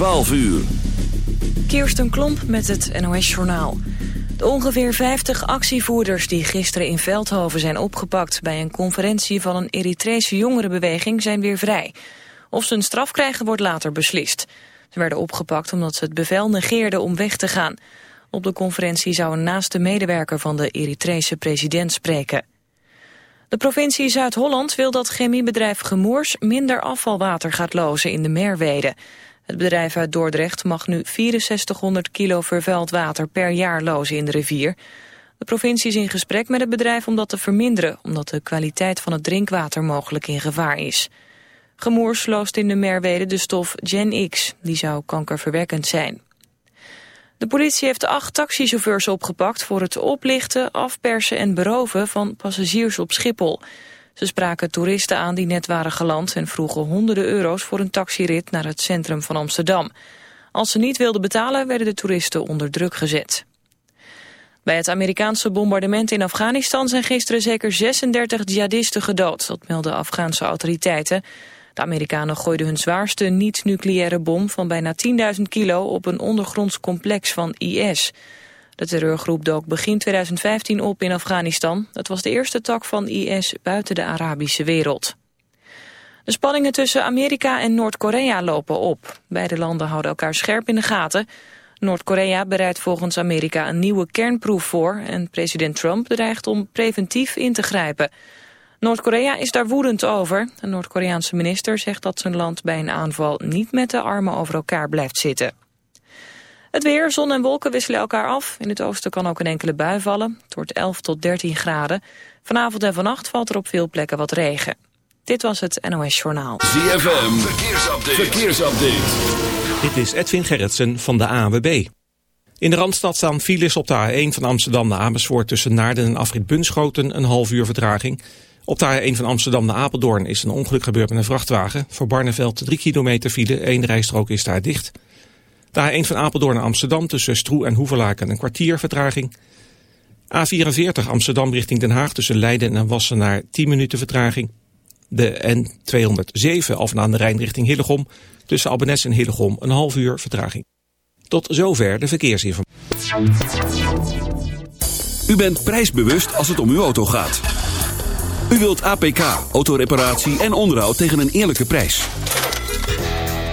12 uur. Kirsten Klomp met het NOS-journaal. De ongeveer 50 actievoerders die gisteren in Veldhoven zijn opgepakt... bij een conferentie van een Eritrese jongerenbeweging zijn weer vrij. Of ze een straf krijgen wordt later beslist. Ze werden opgepakt omdat ze het bevel negeerden om weg te gaan. Op de conferentie zou een naaste medewerker van de Eritrese president spreken. De provincie Zuid-Holland wil dat chemiebedrijf Gemoers minder afvalwater gaat lozen in de Merwede. Het bedrijf uit Dordrecht mag nu 6400 kilo vervuild water per jaar lozen in de rivier. De provincie is in gesprek met het bedrijf om dat te verminderen, omdat de kwaliteit van het drinkwater mogelijk in gevaar is. Gemoers loost in de Merwede de stof Gen X, die zou kankerverwekkend zijn. De politie heeft acht taxichauffeurs opgepakt voor het oplichten, afpersen en beroven van passagiers op Schiphol. Ze spraken toeristen aan die net waren geland en vroegen honderden euro's voor een taxirit naar het centrum van Amsterdam. Als ze niet wilden betalen werden de toeristen onder druk gezet. Bij het Amerikaanse bombardement in Afghanistan zijn gisteren zeker 36 jihadisten gedood, dat melden Afghaanse autoriteiten. De Amerikanen gooiden hun zwaarste niet-nucleaire bom van bijna 10.000 kilo op een ondergronds complex van IS. De terreurgroep dook begin 2015 op in Afghanistan. Het was de eerste tak van IS buiten de Arabische wereld. De spanningen tussen Amerika en Noord-Korea lopen op. Beide landen houden elkaar scherp in de gaten. Noord-Korea bereidt volgens Amerika een nieuwe kernproef voor... en president Trump dreigt om preventief in te grijpen. Noord-Korea is daar woedend over. De Noord-Koreaanse minister zegt dat zijn land bij een aanval... niet met de armen over elkaar blijft zitten. Het weer, zon en wolken wisselen elkaar af. In het oosten kan ook een enkele bui vallen. Het wordt 11 tot 13 graden. Vanavond en vannacht valt er op veel plekken wat regen. Dit was het NOS Journaal. ZFM, verkeersupdate. verkeersupdate. Dit is Edwin Gerritsen van de ANWB. In de Randstad staan files op de A1 van Amsterdam naar Amersfoort... tussen Naarden en Afrit Bunschoten een half uur vertraging. Op de A1 van Amsterdam naar Apeldoorn is een ongeluk gebeurd met een vrachtwagen. Voor Barneveld 3 kilometer file, één rijstrook is daar dicht... De A1 van Apeldoorn naar Amsterdam tussen Stroe en Hoevelaken een kwartier vertraging. A44 Amsterdam richting Den Haag tussen Leiden en Wassenaar 10 minuten vertraging. De N207 af aan de Rijn richting Hillegom tussen Albenes en Hillegom een half uur vertraging. Tot zover de verkeersinformatie. U bent prijsbewust als het om uw auto gaat. U wilt APK, autoreparatie en onderhoud tegen een eerlijke prijs.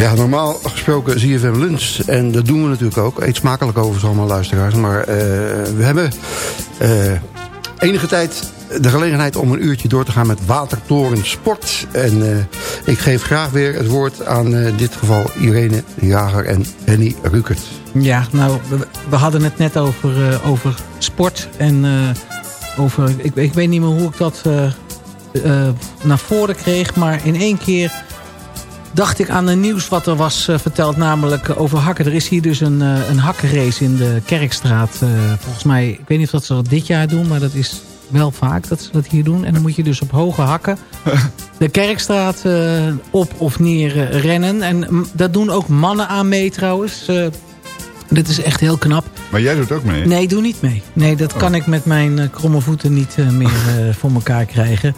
Ja, normaal gesproken ZFM Lunch. En dat doen we natuurlijk ook. Eet smakelijk over allemaal luisteraars. Maar eh, we hebben eh, enige tijd de gelegenheid om een uurtje door te gaan met Watertoren Sport. En eh, ik geef graag weer het woord aan in dit geval Irene Jager en Henny Rukert. Ja, nou, we, hadden het net over, over sport. En over, ik, ik weet niet meer hoe ik dat naar voren kreeg. Maar in één keer dacht ik aan een nieuws wat er was eh, verteld, namelijk over hakken. Er is hier dus een, uh, een hakkenrace in de Kerkstraat. Uh, volgens mij, ik weet niet of dat ze dat dit jaar doen, maar dat is wel vaak dat ze dat hier doen. En dan moet je dus op hoge hakken de Kerkstraat op of neer rennen. En dat doen ook mannen aan mee trouwens. dit is echt heel knap. Maar jij doet ook mee? Nee, ik doe niet mee. Nee, dat kan ik met mijn kromme voeten niet meer voor elkaar krijgen.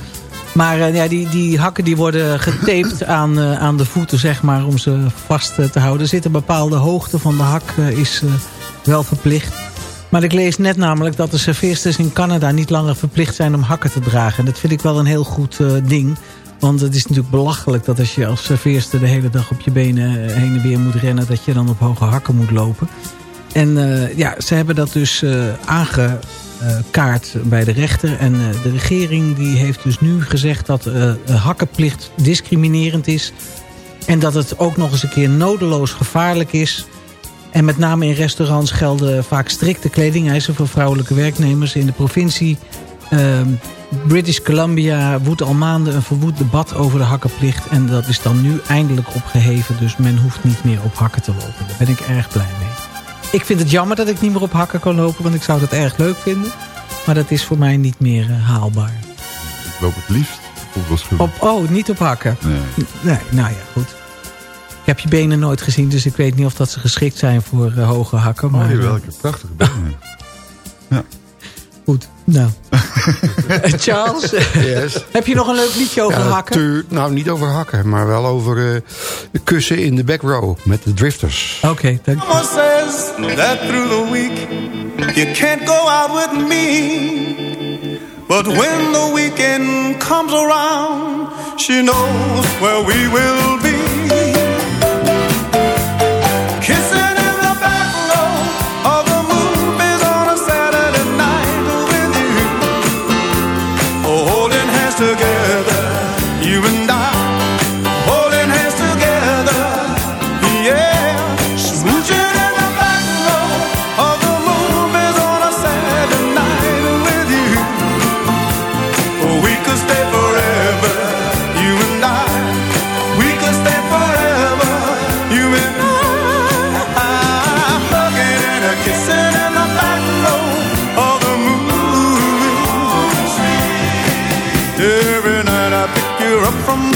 Maar uh, ja, die, die hakken die worden getaped aan, uh, aan de voeten, zeg maar, om ze vast uh, te houden. Er zit een bepaalde hoogte van de hak, is wel verplicht. Maar ik lees net namelijk dat de serveersters in Canada niet langer verplicht zijn om hakken te dragen. En dat vind ik wel een heel goed ding. Want het is natuurlijk belachelijk dat als je als serveerster de hele dag op je benen heen en weer moet rennen... dat je dan op hoge hakken moet lopen. En ja, ze hebben dat dus eh, kaart bij de rechter. En eh, de regering die heeft dus nu gezegd dat uh, hakkenplicht discriminerend is. En dat het ook nog eens een keer nodeloos gevaarlijk is. En met name in restaurants gelden vaak strikte kledingeisen voor vrouwelijke werknemers. In de provincie ehm, British Columbia woedt al maanden een verwoed debat over de hakkenplicht. En dat is dan nu eindelijk opgeheven. Dus men hoeft niet meer op hakken te lopen. Daar ben ik erg blij mee. Ik vind het jammer dat ik niet meer op hakken kan lopen, want ik zou dat erg leuk vinden. Maar dat is voor mij niet meer uh, haalbaar. Ik loop het liefst op Op, oh, niet op hakken? Nee. nee. Nou ja, goed. Ik heb je benen nooit gezien, dus ik weet niet of dat ze geschikt zijn voor uh, hoge hakken. Oh, maar, oh, jawel, ik heb prachtige benen. ja. Nou. Charles, yes. heb je nog een leuk liedje over ja, hakken? Tu, nou, niet over hakken, maar wel over uh, de kussen in de back row met de drifters. Oké, okay, dank je. Mama says that through the week you can't go out with me. But when the weekend comes around, she knows where we will be. From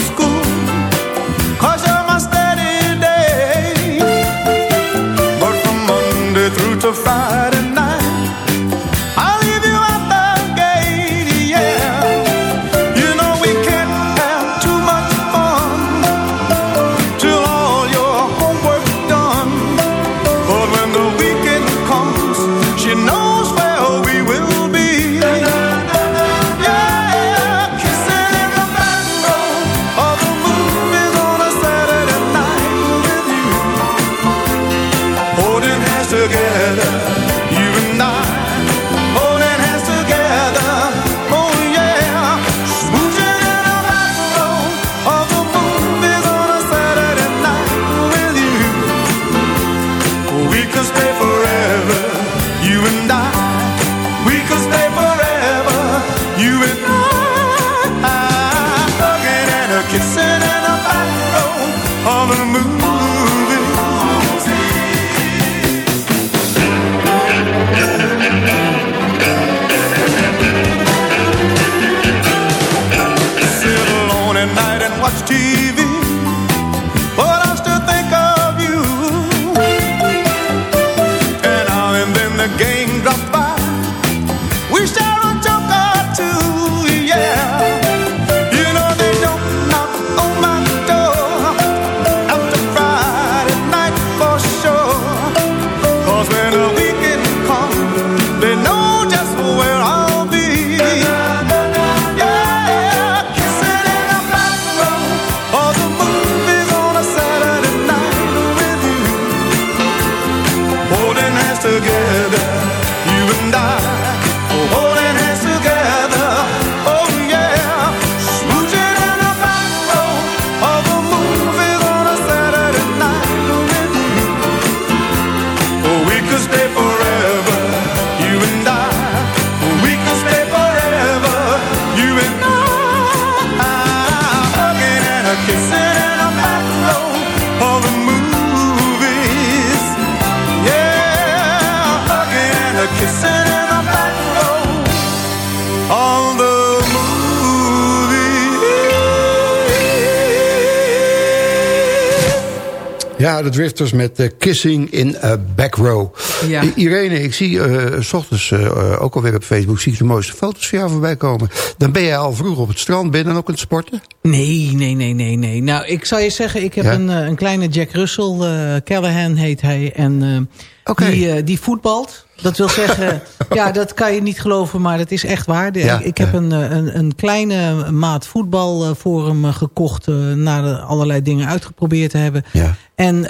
de Drifters met eh, Kissing in a Back Row. Ja. Irene, ik zie eh, s ochtends eh, ook alweer op Facebook... zie ik de mooiste foto's van jou voorbij komen. Dan ben jij al vroeg op het strand. Ben je dan ook aan het sporten? Nee, nee, nee, nee, nee. Nou, ik zou je zeggen, ik heb Ja? een, eh, een kleine Jack Russell. eh Callahan heet hij. En eh, die, eh, die voetbalt. Dat wil zeggen, ja, dat kan je niet geloven, maar dat is echt waar. De- Ja, ik, heb ja. een, eh, een, een kleine maat voetbal voor hem eh, gekocht... eh, na allerlei dingen uitgeprobeerd te hebben. Ja. En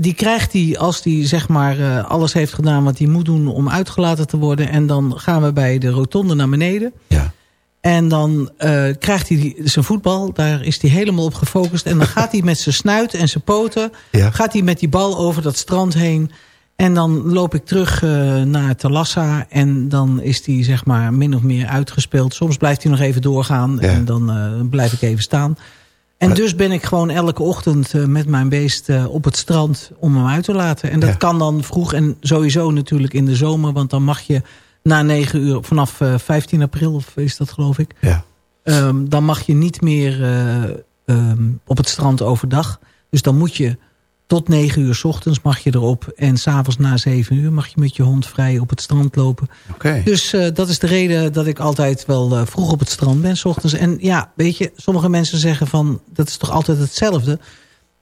die krijgt hij als hij zeg maar alles heeft gedaan wat hij moet doen om uitgelaten te worden. En dan gaan we bij de rotonde naar beneden. Ja. En dan krijgt hij zijn voetbal, daar is hij helemaal op gefocust. En dan gaat hij met zijn snuit en zijn poten, Ja. gaat hij met die bal over dat strand heen. En dan loop ik terug eh, naar Talassa en dan is hij zeg maar min of meer uitgespeeld. Soms blijft hij nog even doorgaan Ja. en dan eh, blijf ik even staan. En Maar- dus ben ik gewoon elke ochtend eh, met mijn beest op het strand om hem uit te laten. En dat Ja. kan dan vroeg en sowieso natuurlijk in de zomer. Want dan mag je na negen uur, vanaf eh, 15 april of is dat geloof ik. Ja. ehm, dan mag je niet meer eh, ehm, op het strand overdag. Dus dan moet je tot negen uur 's ochtends mag je erop. En s'avonds na zeven uur mag je met je hond vrij op het strand lopen. Dus eh, dat is de reden dat ik altijd wel eh, vroeg op het strand ben, s ochtends. En ja, weet je, sommige mensen zeggen van, dat is toch altijd hetzelfde?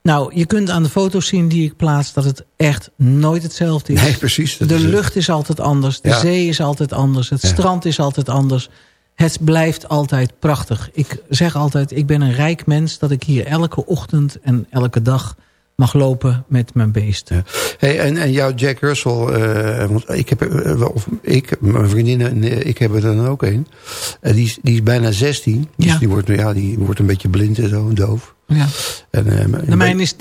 Nou, je kunt aan de foto's zien die ik plaats dat het echt nooit hetzelfde is. Nee, precies. de is lucht is altijd anders, de Ja. zee is altijd anders, het Ja. strand is altijd anders. Het blijft altijd prachtig. Ik zeg altijd, ik ben een rijk mens dat ik hier elke ochtend en elke dag mag lopen met mijn beest. Ja. Hey, en, en jouw Jack Russell, eh, want ik heb, eh, of ik, mijn vriendinnen en ik heb er dan ook een. Eh, die, is, die is bijna 16. Dus Ja. die, wordt, ja, die wordt een beetje blind en zo, doof. Ja. En, De mijne is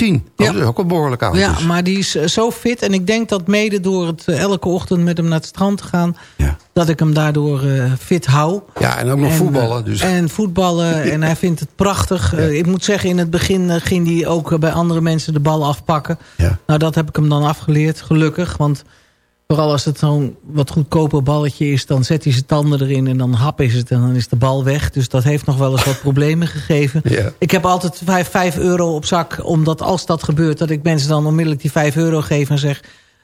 tien. 10. Ja. Oh, dat is ook wel behoorlijk oud. Ja, dus. maar die is eh, zo fit. En ik denk dat mede door het eh, elke ochtend met hem naar het strand te gaan... Ja. dat ik hem daardoor eh, fit hou. ja, en ook nog En, voetballen. Dus. En voetballen. En hij vindt het prachtig. Ik moet zeggen, in het begin ging hij ook bij andere mensen de bal afpakken. Nou, dat heb ik hem dan afgeleerd, gelukkig. Want vooral als het zo'n wat goedkoper balletje is... dan zet hij zijn tanden erin en dan hap is het en dan is de bal weg. Dus dat heeft nog wel eens wat problemen gegeven. Ja. Ik heb altijd 5, 5 euro op zak, omdat als dat gebeurt... dat ik mensen dan onmiddellijk die 5 euro geef en zeg...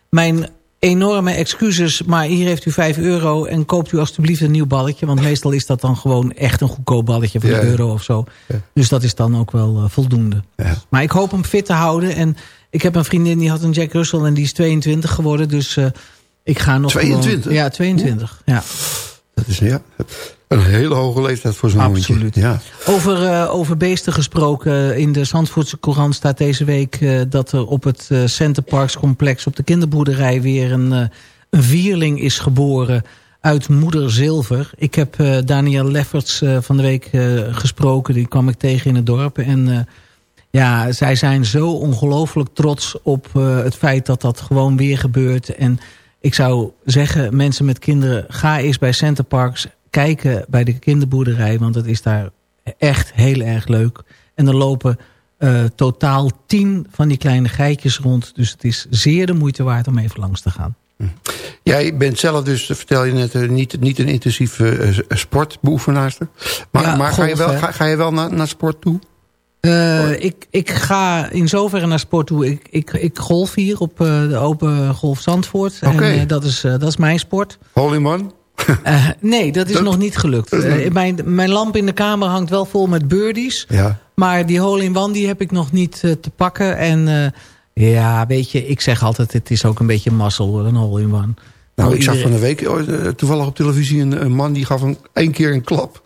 mijn enorme excuses, maar hier heeft u 5 euro... en koopt u alstublieft een nieuw balletje. Want meestal is dat dan gewoon echt een goedkoop balletje van Ja. een euro of zo. Ja. Dus dat is dan ook wel eh, voldoende. Maar ik hoop hem fit te houden. En ik heb een vriendin die had een Jack Russell en die is 22 geworden. Dus eh, ik ga nog 22? Gewoon, ja, 22. Ja. Dat is ja, een hele hoge leeftijd voor zo'n hondje. Absoluut. Ja. Over, eh, over beesten gesproken. In de Zandvoortse Courant staat deze week eh, dat er op het eh Center Parks complex op de kinderboerderij weer een, eh, een vierling is geboren uit moeder zilver. Ik heb eh, Daniel Lefferts eh, van de week eh, gesproken. Die kwam ik tegen in het dorp. En eh, ja, zij zijn zo ongelooflijk trots op eh, het feit dat dat gewoon weer gebeurt. En ik zou zeggen, mensen met kinderen, ga eens bij Center Parks kijken bij de kinderboerderij. Want het is daar echt heel erg leuk. En er lopen eh, totaal tien van die kleine geitjes rond. Dus het is zeer de moeite waard om even langs te gaan. Jij bent zelf dus, vertel je net, eh, niet, niet een intensieve eh, sportbeoefenaarster. Maar, Ja, maar ga, je wel, ga je wel naar, naar sport toe? Eh, ik, ik ga in zoverre naar sport toe. Ik, ik, ik golf hier op eh, de Open Golf Zandvoort. En eh, dat, is, dat is mijn sport. Hole in one? Eh, nee, dat is Dat- nog niet gelukt. nog- mijn, mijn lamp in de kamer hangt wel vol met birdies. Ja. Maar die hole-in-one die heb ik nog niet te pakken. En ja, weet je, ik zeg altijd... het is ook een beetje mazzel, een hole-in-one. Nou, Oh, ik zag van de week eh, toevallig op televisie een, een man die gaf een, één keer een klap.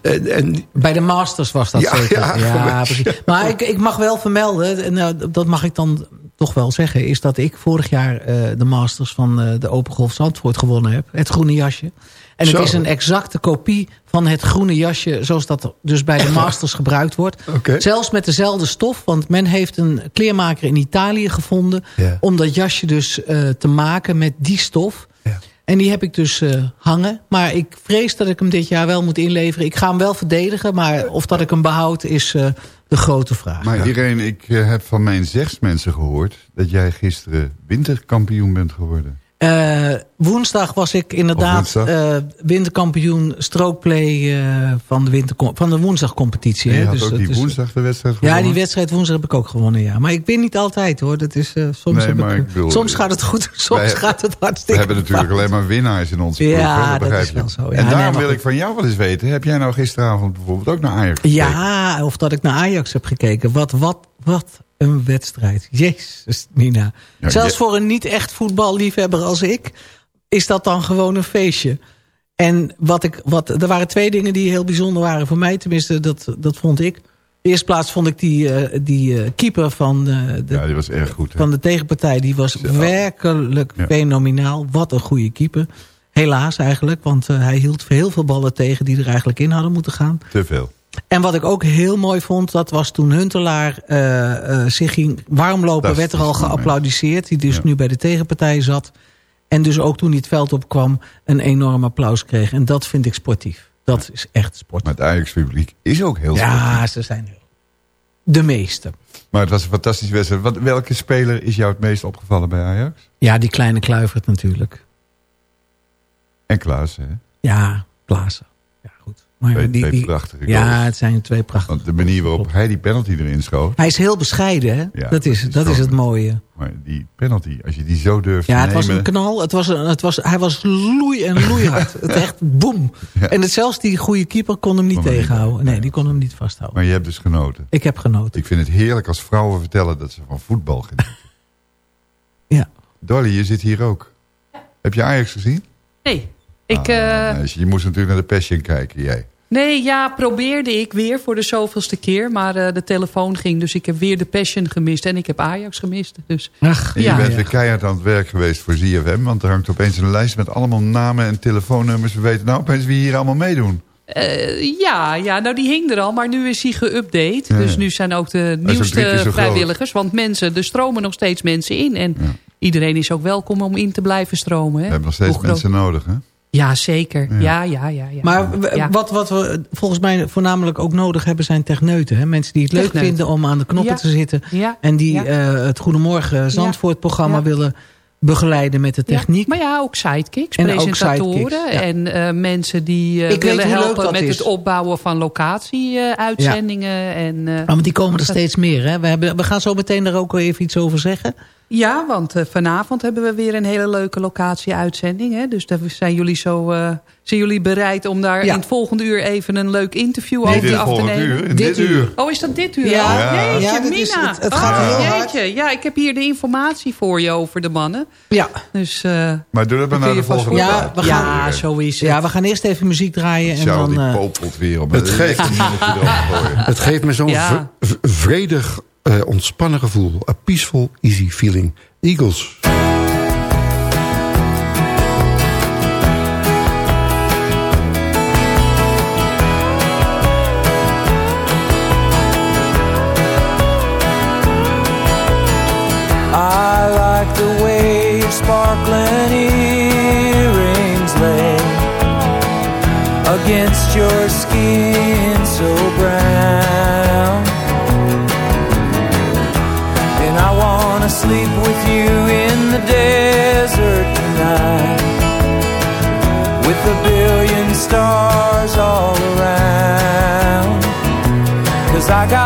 En, en Bij de Masters was dat Ja, zeker. ja, precies. Maar ik, ik mag wel vermelden, en nou, dat mag ik dan toch wel zeggen... is dat ik vorig jaar eh, de Masters van de Open Golf Zandvoort gewonnen heb. Het groene jasje. En het Zo. is een exacte kopie van het groene jasje... zoals dat dus bij de Masters gebruikt wordt. Oké. Zelfs met dezelfde stof, want men heeft een kleermaker in Italië gevonden... Om dat jasje dus eh, te maken met die stof... Ja. En die heb ik dus eh, hangen. Maar ik vrees dat ik hem dit jaar wel moet inleveren. Ik ga hem wel verdedigen. Maar of dat ik hem behoud is eh, de grote vraag. Maar Irene, ik heb van mijn zegsmensen gehoord... dat jij gisteren winterkampioen bent geworden. Eh, woensdag was ik inderdaad eh, winterkampioen strookplay eh, van, de winter, van de woensdagcompetitie. Hè. had Dus ook die woensdag de wedstrijd Ja, gewonnen? die wedstrijd woensdag heb ik ook gewonnen, ja. Maar ik win niet altijd, hoor. Dat is, soms Nee, heb maar ik, ik bedoel, soms gaat het goed, soms wij- gaat het We hartstikke hebben natuurlijk alleen maar winnaars in onze Ja, ploeg, hè, dat begrijp is je. wel zo. Ja, en daarom wil ik van jou wel eens weten... heb jij nou gisteravond bijvoorbeeld ook naar Ajax gekeken? Ja, of dat ik naar Ajax heb gekeken. Wat, wat, wat een wedstrijd. Jezus, Nina. Zelfs je- voor een niet echt voetballiefhebber als ik... is dat dan gewoon een feestje. En wat ik, wat, er waren twee dingen die heel bijzonder waren voor mij. Tenminste, dat, dat vond ik. In de eerste plaats vond ik die, eh, die eh, keeper van, eh, de, Ja, die was erg goed. hè? van de tegenpartij... die was werkelijk Ja. fenomenaal. Wat een goede keeper. Helaas eigenlijk, want hij hield heel veel ballen tegen... die er eigenlijk in hadden moeten gaan. Te veel. En wat ik ook heel mooi vond, dat was toen Huntelaar eh, eh, zich ging warmlopen, werd er al mooi. geapplaudiseerd. Die dus Ja. nu bij de tegenpartij zat. En dus ook toen hij het veld opkwam, een enorm applaus kreeg. En dat vind ik sportief. Dat is echt sport. Maar het Ajax-publiek is ook heel sportief. Ja, ze zijn heel. De meeste. Maar het was een fantastische wedstrijd. Wat, welke speler is jou het meest opgevallen bij Ajax? Ja, die kleine Kluivert natuurlijk. En Klaas, hè? Ja, Klaassen. Ja. Maar Twee, die, twee die, prachtige ja, het zijn twee prachtige. Want de manier waarop hij die penalty erin schoot... Hij is heel bescheiden, hè? Ja, dat is, dat is het mooie. Maar die penalty, als je die zo durft Ja, te het was nemen... een knal. Het was een, het was, hij was loei en loeihard. het echt boem. Ja. En het, zelfs die goede keeper kon hem niet Kon hem niet- tegenhouden. Nee, nee. die kon hem niet vasthouden. Maar je hebt dus genoten. Ik heb genoten. Ik vind het heerlijk als vrouwen vertellen dat ze van voetbal genieten. Ja. Dolly, je zit hier ook. Heb je Ajax gezien? Nee. Ik, Ah, eh, nee, je moest natuurlijk naar de Passion kijken, jij. nee, ja, probeerde ik weer voor de zoveelste keer. Maar eh, de telefoon ging, dus ik heb weer de Passion gemist. En ik heb Ajax gemist. Dus Ach, En je Ja. bent ja. weer keihard aan het werk geweest voor ZFM. Want er hangt opeens een lijst met allemaal namen en telefoonnummers. We weten nou opeens wie hier allemaal meedoen. eh, ja, ja, nou die hing er al. Maar nu is hij geüpdate. Ja, Dus nu zijn ook de nieuwste groot. vrijwilligers. Want mensen, er stromen nog steeds mensen in. En Ja. iedereen is ook welkom om in te blijven stromen. Hè? We hebben nog steeds Hoe groot- mensen nodig, hè? Ja, zeker. Ja. Ja, ja, ja. ja, Maar Ja. wat, wat we volgens mij voornamelijk ook nodig hebben zijn techneuten. Hè? Mensen die het leuk vinden om aan de knoppen Ja. te zitten. Ja, En die ja. eh, het Goedemorgen Zandvoort programma Ja. willen begeleiden met de Ja, techniek. maar ja, ook sidekicks, En ook presentatoren. sidekicks, ja. En eh, mensen die eh, willen helpen met is. het opbouwen van locatie-uitzendingen. en, eh, Ah, want die komen er steeds meer. Hè? We, hebben, we gaan zo meteen daar ook wel even iets over zeggen. Ja, want eh, vanavond hebben we weer een hele leuke locatie-uitzending. Hè? Dus daar zijn jullie, zo, eh, zijn jullie bereid om daar Ja. in het volgende uur even een leuk interview over het af te volgende nemen? uur, in Dit dit uur. uur. Oh, is dat dit uur? Ja. al? Ja. Jeetje, Ja, dit is- Mina. het- het gaat oh, heel hard. jeetje. Ja, ik heb hier de informatie voor je over de mannen. Ja, Dus, eh, Maar doe dat maar kun naar de volgende Ja, we gaan- ja, zo is het. ja, we gaan eerst even muziek draaien. En dan, die eh, popelt weer op. Het Het geeft-. Het geeft me zo'n vredig, eh, ontspannen gevoel. A peaceful, easy feeling. Eagles. I like the way your sparkling earrings lay against your skin so brown. Sleep with you in the desert tonight with a billion stars all around. Cause I got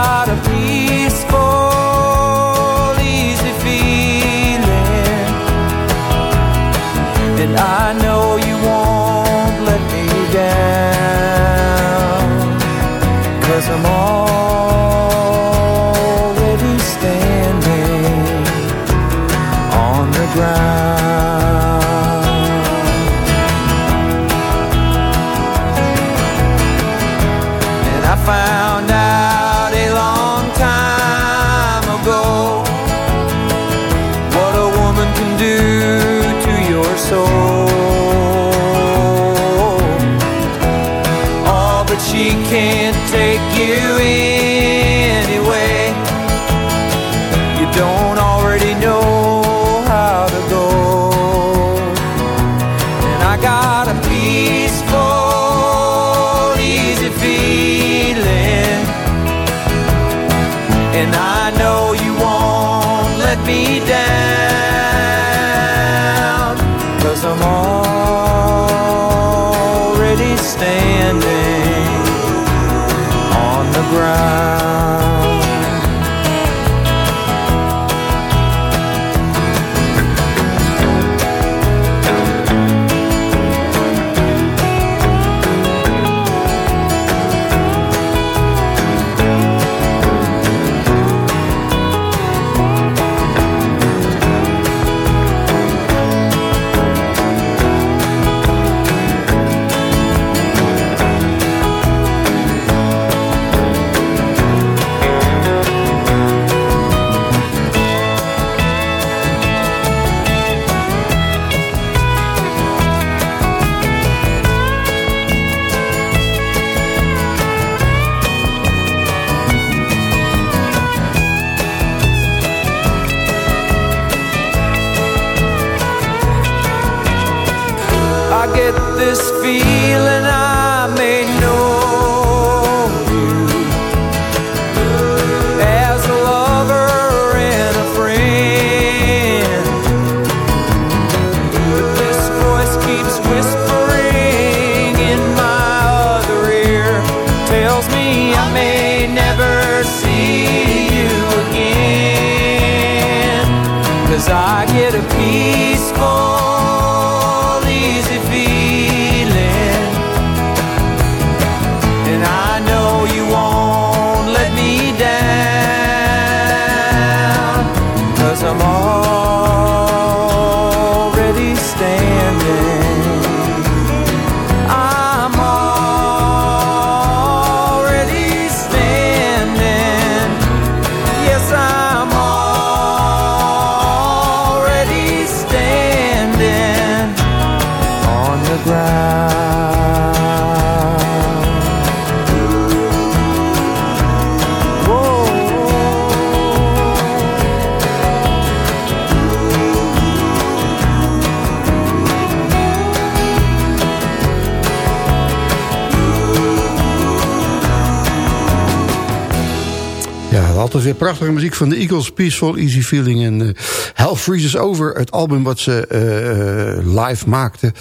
prachtige muziek van de Eagles. Peaceful, Easy Feeling en eh, Hell Freezes Over. Het album wat ze eh, eh, live maakten.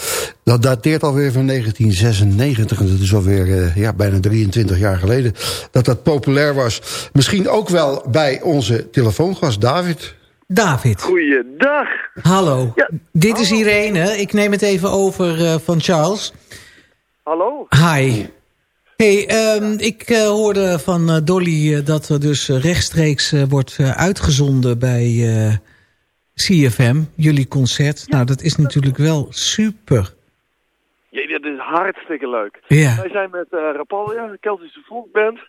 Dat dateert alweer van 1996. En dat is alweer eh, ja, bijna 23 jaar geleden dat dat populair was. Misschien ook wel bij onze telefoongast David. David. Goeiedag. Hallo. Ja, Dit is Irene. Ik neem het even over eh, van Charles. Hallo. Hi. Hey, ehm, ik eh, hoorde van eh, Dolly eh, dat er dus rechtstreeks wordt uitgezonden bij CFM, jullie concert. Nou, dat is natuurlijk wel super. Ja, dat is hartstikke leuk. Ja. Wij zijn met Rapalja, de Keltische Volkband,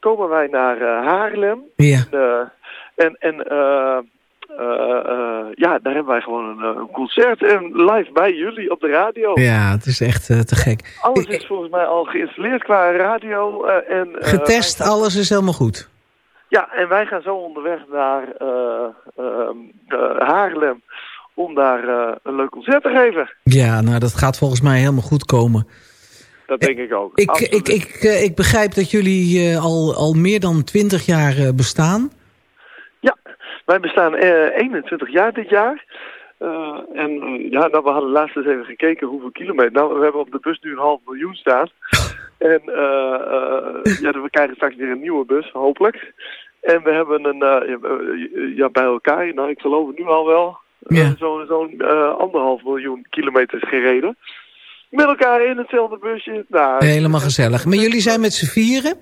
komen wij naar Haarlem. Ja. En, en, en ja, daar hebben wij gewoon een, eh, een concert en live bij jullie op de radio. Ja, het is echt eh, te gek. Alles is volgens mij al geïnstalleerd qua radio. eh, en, eh, Getest, alles is helemaal goed. Ja, en wij gaan zo onderweg naar eh, ehm, eh, Haarlem om daar eh, een leuk concert te geven. Ja, nou, dat gaat volgens mij helemaal goed komen. Dat denk ik ook. Ik, ik, ik, eh, ik begrijp dat jullie eh, al, al meer dan 20 jaar eh, bestaan. Wij bestaan eh 21 jaar dit jaar. Eh, en eh, ja, nou, we hadden laatst eens even gekeken hoeveel kilometer. Nou, we hebben op de bus nu een half miljoen staan. En eh, eh, ja, we krijgen straks weer een nieuwe bus, hopelijk. En we hebben een, eh, ja, eh, bij elkaar, nou ik geloof het nu al wel, eh, Ja. zo'n eh, anderhalf miljoen kilometers gereden. Met elkaar in hetzelfde busje. Nou, Helemaal gezellig. Maar jullie zijn met z'n vieren?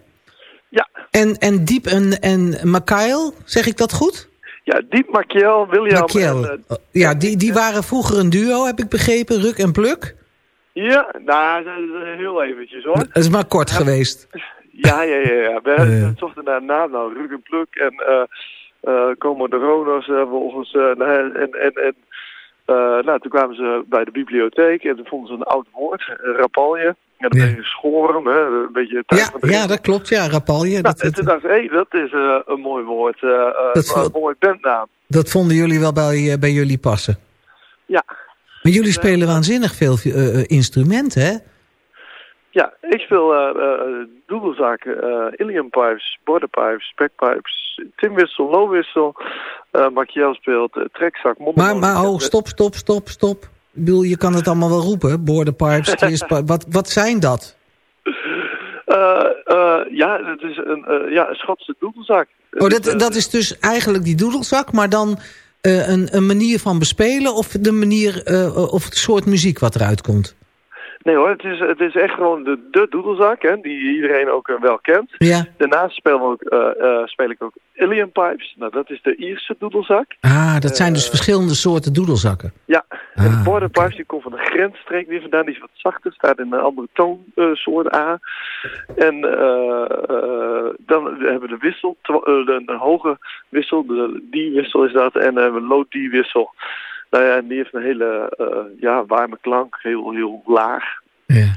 Ja. En, en Diep en, en Makail, zeg ik dat goed? Ja, Diep Makiel, William en, eh, ja, die, die waren vroeger een duo, heb ik begrepen. Ruk en Pluk. Ja, nou, is heel eventjes hoor. Dat is maar kort geweest. Ja, ja, ja. ja. We Eh. zochten naar een naam, nou, Ruk en Pluk en eh eh Comodoros eh, volgens... eh, en, en, en eh, nou, toen kwamen ze bij de bibliotheek en toen vonden ze een oud woord, eh, rapalje. En dat Ja. schoren, hè, een beetje Ja, ja, dat klopt. Ja, Rapalje. Nou, Dat, dat, dacht ik, hé, dat is eh, een mooi woord, eh, Dat een mooi bandnaam. dat vonden jullie wel bij, bij jullie passen. Ja. Maar jullie spelen waanzinnig veel instrumenten, hè? Ja, ik speel eh Ilium pipes, borderpipes, backpipes, timwissel, lowwissel. eh Makiel speelt trekzak, Maar, maar oh, stop, stop, stop, stop. Ik bedoel, je kan het allemaal wel roepen. Border pipes. Wat, wat zijn dat? Eh, eh, ja, het is een, eh, ja, een Schotse doedelzak. Oh, dat, dat is dus eigenlijk die doedelzak, maar dan een, een manier van bespelen... of de manier, of het soort muziek wat eruit komt? Nee hoor, het is, het is echt gewoon de, de doedelzak, hè, die iedereen ook eh, wel kent. Ja. Daarnaast speel, we ook, eh, speel ik ook Alien Pipes. Nou, dat is de Ierse doedelzak. Ah, dat zijn dus verschillende soorten doedelzakken. Ja, en Ah, de Border Pipes die komt van de grensstreek weer vandaan. Die is wat zachter, staat in een andere toonsoort A. En dan hebben we de wissel, de, de hoge wissel, de D-wissel is dat. En dan hebben we low D-wissel. Nou ja, en die heeft een hele eh, ja, warme klank, heel, heel laag. Ja.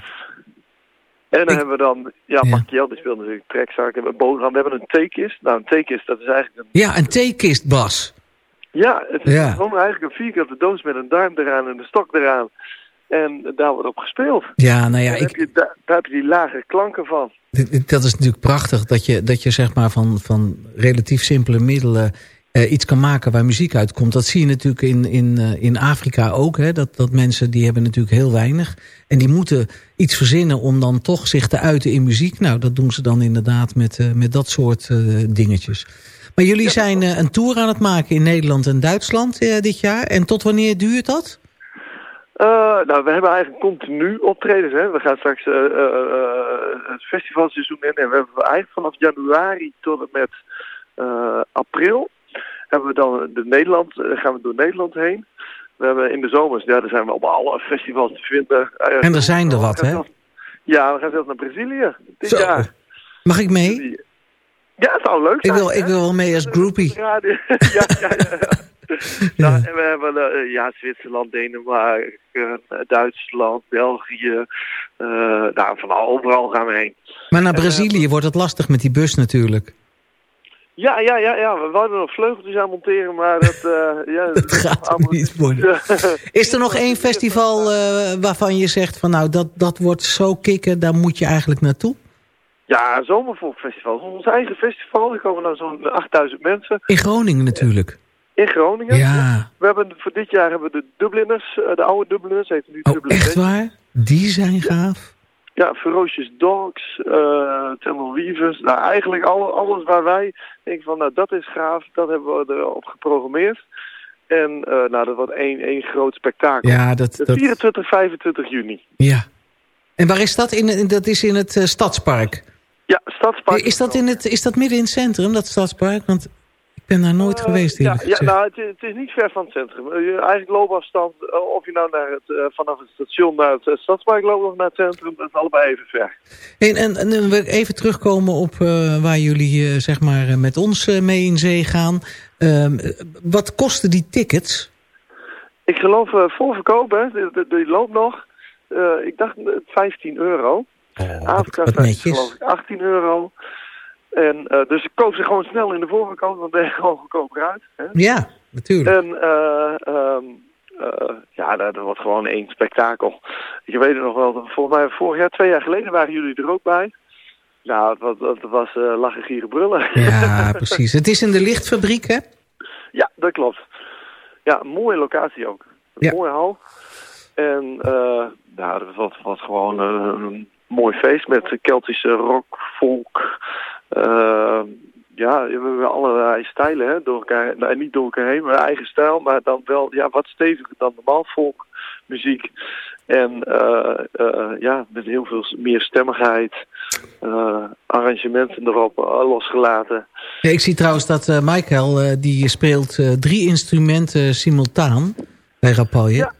En dan Ik- hebben we dan, ja, Ja. Makiel die speelt natuurlijk trekzak. En we we hebben een theekist. Nou, een theekist, dat is eigenlijk een Ja, een theekistbas. Ja, het is Ja. gewoon eigenlijk een vierkante doos met een duim eraan en een stok eraan. En daar wordt op gespeeld. Ja, nou ja, daar, heb ik, je, daar, daar heb je die lage klanken van. dat is natuurlijk prachtig. Dat je, dat je zeg maar van, van relatief simpele middelen eh, iets kan maken waar muziek uitkomt. Dat zie je natuurlijk in, in, eh, in Afrika ook. Hè? Dat, dat mensen die hebben natuurlijk heel weinig. En die moeten iets verzinnen om dan toch zich te uiten in muziek. Nou, dat doen ze dan inderdaad met, eh, met dat soort dingetjes. Maar jullie zijn een tour aan het maken in Nederland en Duitsland dit jaar. En tot wanneer duurt dat? Nou, we hebben eigenlijk continu optredens. Hè. We gaan straks het festivalseizoen in. En we hebben eigenlijk vanaf januari tot en met april... hebben we dan de Nederland, eh, gaan we door Nederland heen. We hebben in de zomers, ja, daar zijn we op alle festivals te vinden. Eh, En er zijn er wat, hè? Ja, we gaan zelfs naar Brazilië dit Zo. jaar. Mag ik mee? Ja, het zou leuk Ik zijn. wil, ik wil wel mee als groupie. Ja, ja, ja, ja. ja. Nou, en we hebben eh, ja, Zwitserland, Denemarken, Duitsland, België. eh, nou, van overal gaan we heen. Maar naar Brazilië wordt het lastig met die bus natuurlijk. Ja, ja, ja, ja. We wouden nog vleugeltjes aan monteren, maar dat... eh ja, Dat gaat niet worden. Is er nog één festival eh, waarvan je zegt van nou dat, dat wordt zo kicken, daar moet je eigenlijk naartoe? Ja, Zomervolkfestival. Ons eigen festival. Er komen dan zo'n 8000 mensen In Groningen natuurlijk. in Groningen. Ja. We hebben voor dit jaar hebben we de Dubliners, eh, de oude Dubliners, heet nu Oh, Dublin echt waar? Die zijn gaaf. Ja, Ferocious Dogs, eh Tamil Weavers. Nou, eigenlijk alle, alles waar wij denken van, nou, dat is gaaf. Dat hebben we erop geprogrammeerd. En eh, nou, dat wordt één, één groot spektakel. Ja, dat, dat, 24, 25 juni. ja. En waar is dat? In, dat is in het eh, Stadspark. Ja, Stadspark. Is dat, in het, is dat midden in het centrum, dat Stadspark? Want ben daar nooit geweest ja, eerlijk ja, gezegd. nou, het, is- het is niet ver van het centrum. Eh, Eigenlijk loopafstand, eh, of je nou naar het, eh, vanaf het station naar het eh, Stadspark loopt of naar het centrum, dat is allebei even ver. En, en, ik even terugkomen op eh, waar jullie eh, zeg maar eh, met ons eh, mee in zee gaan. Ehm, eh, wat kosten die tickets? Ik geloof eh voorverkoop, hè, die, die- die loopt nog. Eh, ik dacht eh, 15 euro. Afrika wat Fest is netjes. geloof ik 18 euro. En, eh, dus ik koop ze gewoon snel in de voorverkoop, want dan ben je gewoon goedkoper uit. Hè? Ja, natuurlijk. En eh, ehm, eh, ja, dat, dat wordt gewoon één spektakel. Ik weet het nog wel, dat volgens mij vorig jaar, twee jaar geleden waren jullie er ook bij. Nou, het was, was lachen, gieren, brullen. Ja, precies. Het is in de lichtfabriek, hè? Ja, dat klopt. Ja, mooie locatie ook. Een Ja. mooie hal. En eh nou, dat was, was gewoon een mooi feest met Keltische rock, folk. Eh, ja, we hebben allerlei stijlen hè, door elkaar, nou, niet door elkaar heen, maar eigen stijl, maar dan wel ja, wat steviger dan normaal folk muziek. En eh, eh, ja, met heel veel meer stemmigheid, eh, arrangementen erop losgelaten. Ja, ik zie trouwens dat Michael, die speelt drie instrumenten simultaan bij Rapalje. Ja.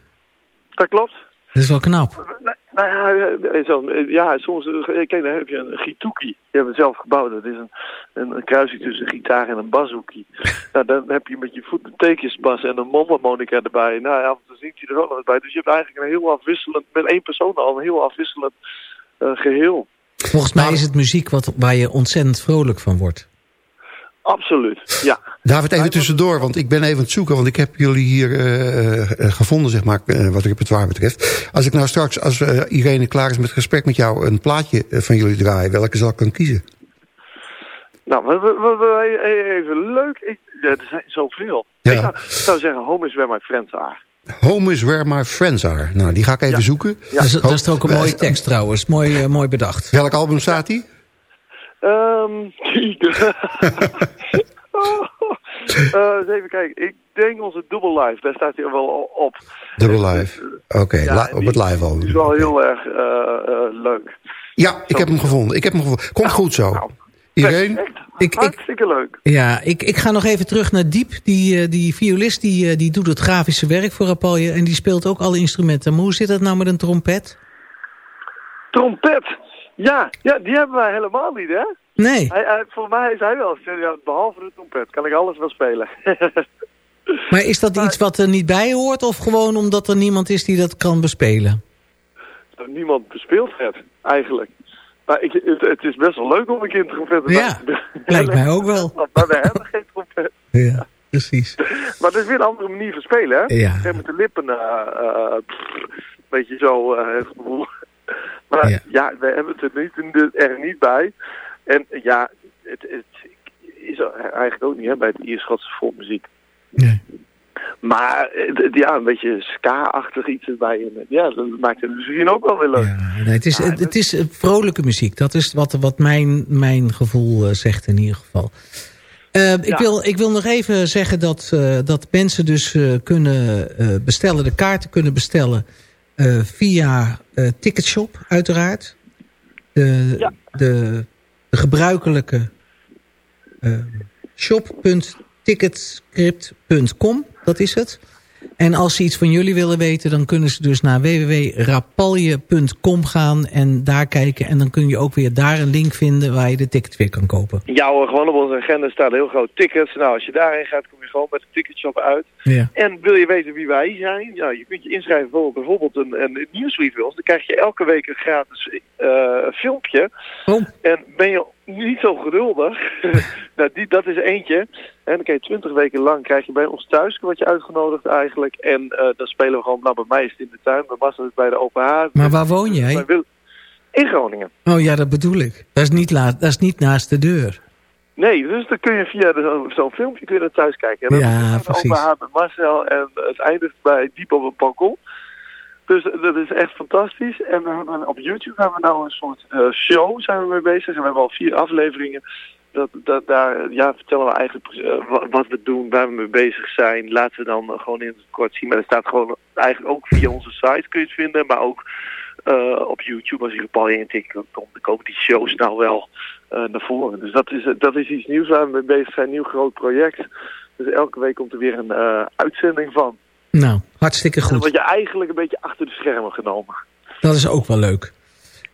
Dat klopt. Dat is wel knap. Nou, nou ja, eh, zo, eh, ja, soms eh, kijk, dan heb je een gituki. Die hebben we zelf gebouwd. Dat is een, een, een kruising tussen een gitaar en een bazooki. nou, dan heb je met je voet een tekensbas en een mondharmonica erbij. Nou ja, af en toe zingt hij er ook nog eens bij. Dus je hebt eigenlijk een heel afwisselend, met één persoon al, een heel afwisselend eh, geheel. Volgens mij is het muziek wat, waar je ontzettend vrolijk van wordt. Absoluut, ja. David, even tussendoor, want ik ben even aan het zoeken... want ik heb jullie hier eh, eh, gevonden, zeg maar, eh, wat het repertoire betreft. Als ik nou straks, als eh, Irene klaar is met het gesprek met jou... een plaatje eh, van jullie draaien, welke zal ik dan kiezen? Nou, we, we, we- we- even leuk. Ik, ja, er zijn zoveel. Ja. Ik zou, ik zou zeggen, home is where my friends are. Home is where my friends are. Nou, die ga ik even zoeken. Dat, is, dat is ook een mooie tekst trouwens. Mooi, eh, mooi bedacht. Welk album staat die? Ehm Eh, eens even kijken. Ik denk onze Double Live. Daar staat hij wel op. Double Live. Oké, Ja, la- en op het live Die album. is wel heel erg eh, eh, leuk. Ja, ik heb hem gevonden. Ik heb hem gevonden. Komt goed zo. Iedereen? Echt Ik, ik, hartstikke leuk. ja, ik, ik ga nog even terug naar Diep. Die, eh, die violist die, eh, die doet het grafische werk voor Rapalje. En die speelt ook alle instrumenten. Maar hoe zit dat nou met een trompet? Trompet. Ja, ja, die hebben wij helemaal niet, hè? Nee. Hij, hij, voor mij is hij wel, ja, behalve de trompet, kan ik alles wel spelen. Maar is dat iets wat er niet bij hoort? Of gewoon omdat er niemand is die dat kan bespelen? Niemand bespeelt het, eigenlijk. Maar ik, het, het is best wel leuk om een kind trompet te Ja, lijkt mij ook wel. Maar we hebben geen trompet. Ja, precies. Maar het is weer een andere manier van spelen, hè? Ja. En met de lippen, eh eh, pff, een beetje zo, eh, het gevoel. Maar ja. we hebben het er niet, er niet bij. En ja, het, het is eigenlijk ook niet hè, bij het Ierschotse volkmuziek. Maar het- het- ja, een beetje ska-achtig iets erbij. En, ja, dat maakt het misschien ook wel weer leuk. Nee, het, is, het, het is eh, vrolijke muziek. Dat is wat, wat mijn, mijn gevoel eh, zegt in ieder geval. Eh, ik, Ja. wil, ik wil nog even zeggen dat, dat mensen dus kunnen bestellen, de kaarten kunnen bestellen via eh, Ticketshop uiteraard. De, de, de gebruikelijke eh, shop.ticketscript.com, dat is het. En als ze iets van jullie willen weten, dan kunnen ze dus naar www.rapalje.com gaan en daar kijken. En dan kun je ook weer daar een link vinden waar je de ticket weer kan kopen. Ja hoor, gewoon op onze agenda staat heel groot tickets. Nou, als je daarheen gaat, kom je gewoon met de ticketshop uit. Ja. En wil je weten wie wij zijn? Ja, je kunt je inschrijven voor bijvoorbeeld een, een nieuwsbrief bij ons. Dan krijg je elke week een gratis eh, filmpje. En ben je niet zo geduldig, nou, die, dat is eentje. En dan kan je twintig weken lang krijg je bij ons thuis, word je uitgenodigd eigenlijk. En eh, dan spelen we gewoon, nou bij mij is het in de tuin, bij Bas is het bij de open haard. Maar waar woon jij? Wij willen- In Groningen. Oh ja, dat bedoel ik. Dat is niet, la dat is niet naast de deur. Nee, dus dan kun je via zo'n filmpje kun je naar thuis kijken. En dan Ja, precies. Open haard met Marcel en het eindigt bij diep op een balkon. Dus dat is echt fantastisch. En we op YouTube hebben we nou een soort eh, show zijn we mee bezig. En we hebben al vier afleveringen. Dat, dat, daar ja, vertellen we eigenlijk eh, wat, we doen, waar we mee bezig zijn. Laten we dan eh, gewoon in het kort zien. Maar er staat gewoon eigenlijk ook via onze site kun je het vinden. Maar ook eh, op YouTube als je Paul intikt, dan dan komen die shows nou wel naar voren. Dus dat is, dat is iets nieuws waar we mee bezig zijn. Een nieuw groot project. Dus elke week komt er weer een uitzending van. Nou, hartstikke En dan goed. word je eigenlijk een beetje achter de schermen genomen. Dat is ook wel leuk.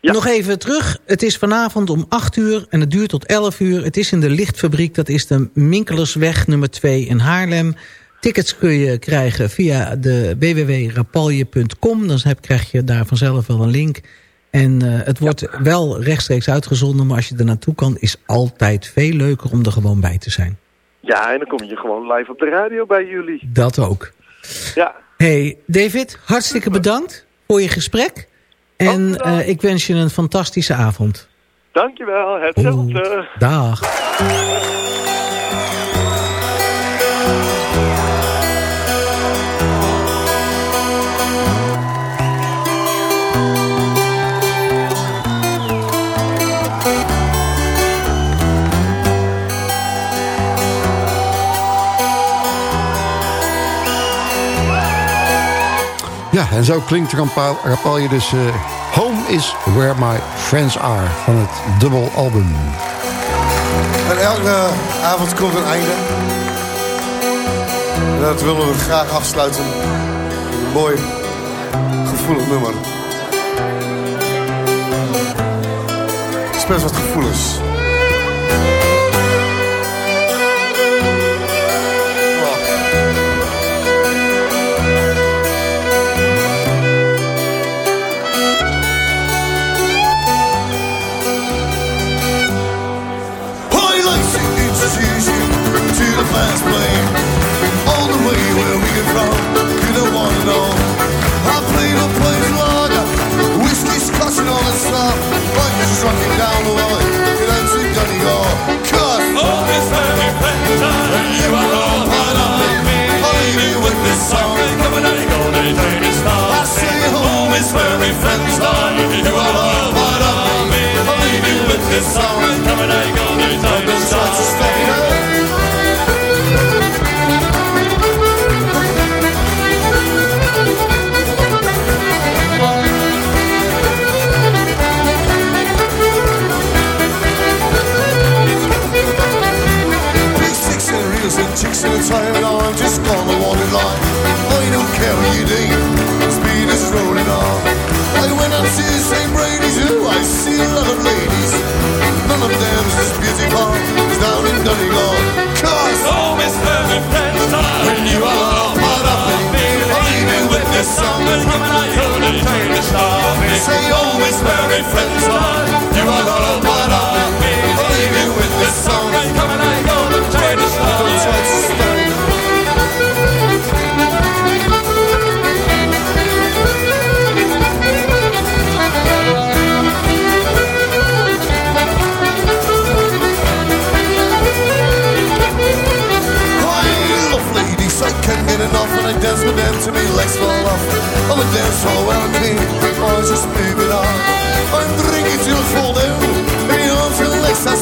Nog even terug. Het is vanavond om 8 uur en het duurt tot 11 uur. Het is in de lichtfabriek. Dat is de Minkelersweg nummer 2 in Haarlem. Tickets kun je krijgen via de www.rapalje.com. Dan heb, krijg je daar vanzelf wel een link. En eh, het wordt wel rechtstreeks uitgezonden. Maar als je er naartoe kan, is altijd veel leuker om er gewoon bij te zijn. Ja, en dan kom je gewoon live op de radio bij jullie. Dat ook. Ja, Hey David, hartstikke bedankt voor je gesprek. En eh, ik wens je een fantastische avond. dankjewel. Hetzelfde. Dag. En zo klinkt Rapal- Rapalje dus... eh, Home is where my friends are van het dubbel album. En elke avond komt een einde. Dat willen we graag afsluiten. Een mooi, gevoelig nummer. Het is best wat gevoelens. trucking down the road. You don't see Johnny all this and you are all part of. I'll leave with this song. Come they star. I home is where we friends are. You are all part of me. I'll leave you with this song. Come and Johnny Gore, they turn star. Don't try to stay. In a and I'm just on the wanted line. I don't care what you do, speed is rolling on. I went up to St. Brady's, ooh, I see a lot of ladies. None of them is as beauty bar as down in Donegal. Cause home is friends are. When you are all part of me, leaving with and come and I couldn't play the star. Say oh, home is where my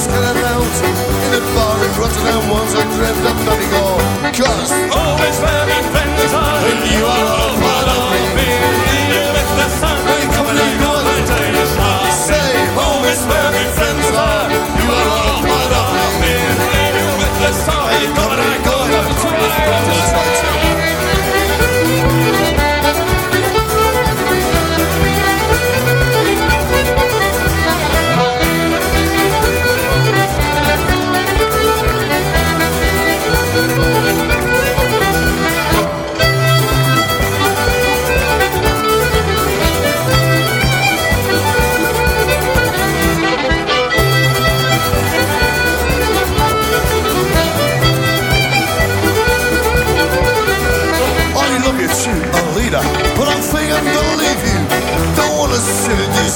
legs are scattered out In a bar in Rotterdam Once I dreamt of Donegal Cause Always where my friends are And you are all part of me Leading with the sun I come and I go I tell you Say home is where my friends are You are all part of me Leading with the sun I come and I go I tell you I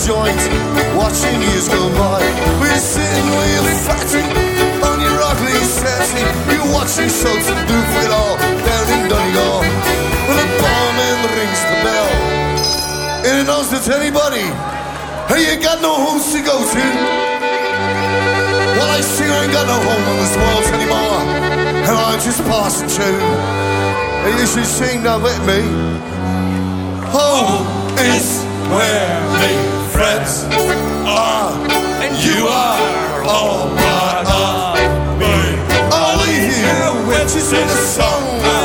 joint, watching years go by. We're sitting with your fatty on your ugly sassy. You're watching shows and do it all down in Donegal. When the barman rings the bell, and announces to anybody, hey, you got no homes to go to. Well, I see I ain't got no home in this world anymore, and I'm just passing through. And you should sing that with me. Home is where the are, ah, and you are all part of me. I'll leave you with just in a song.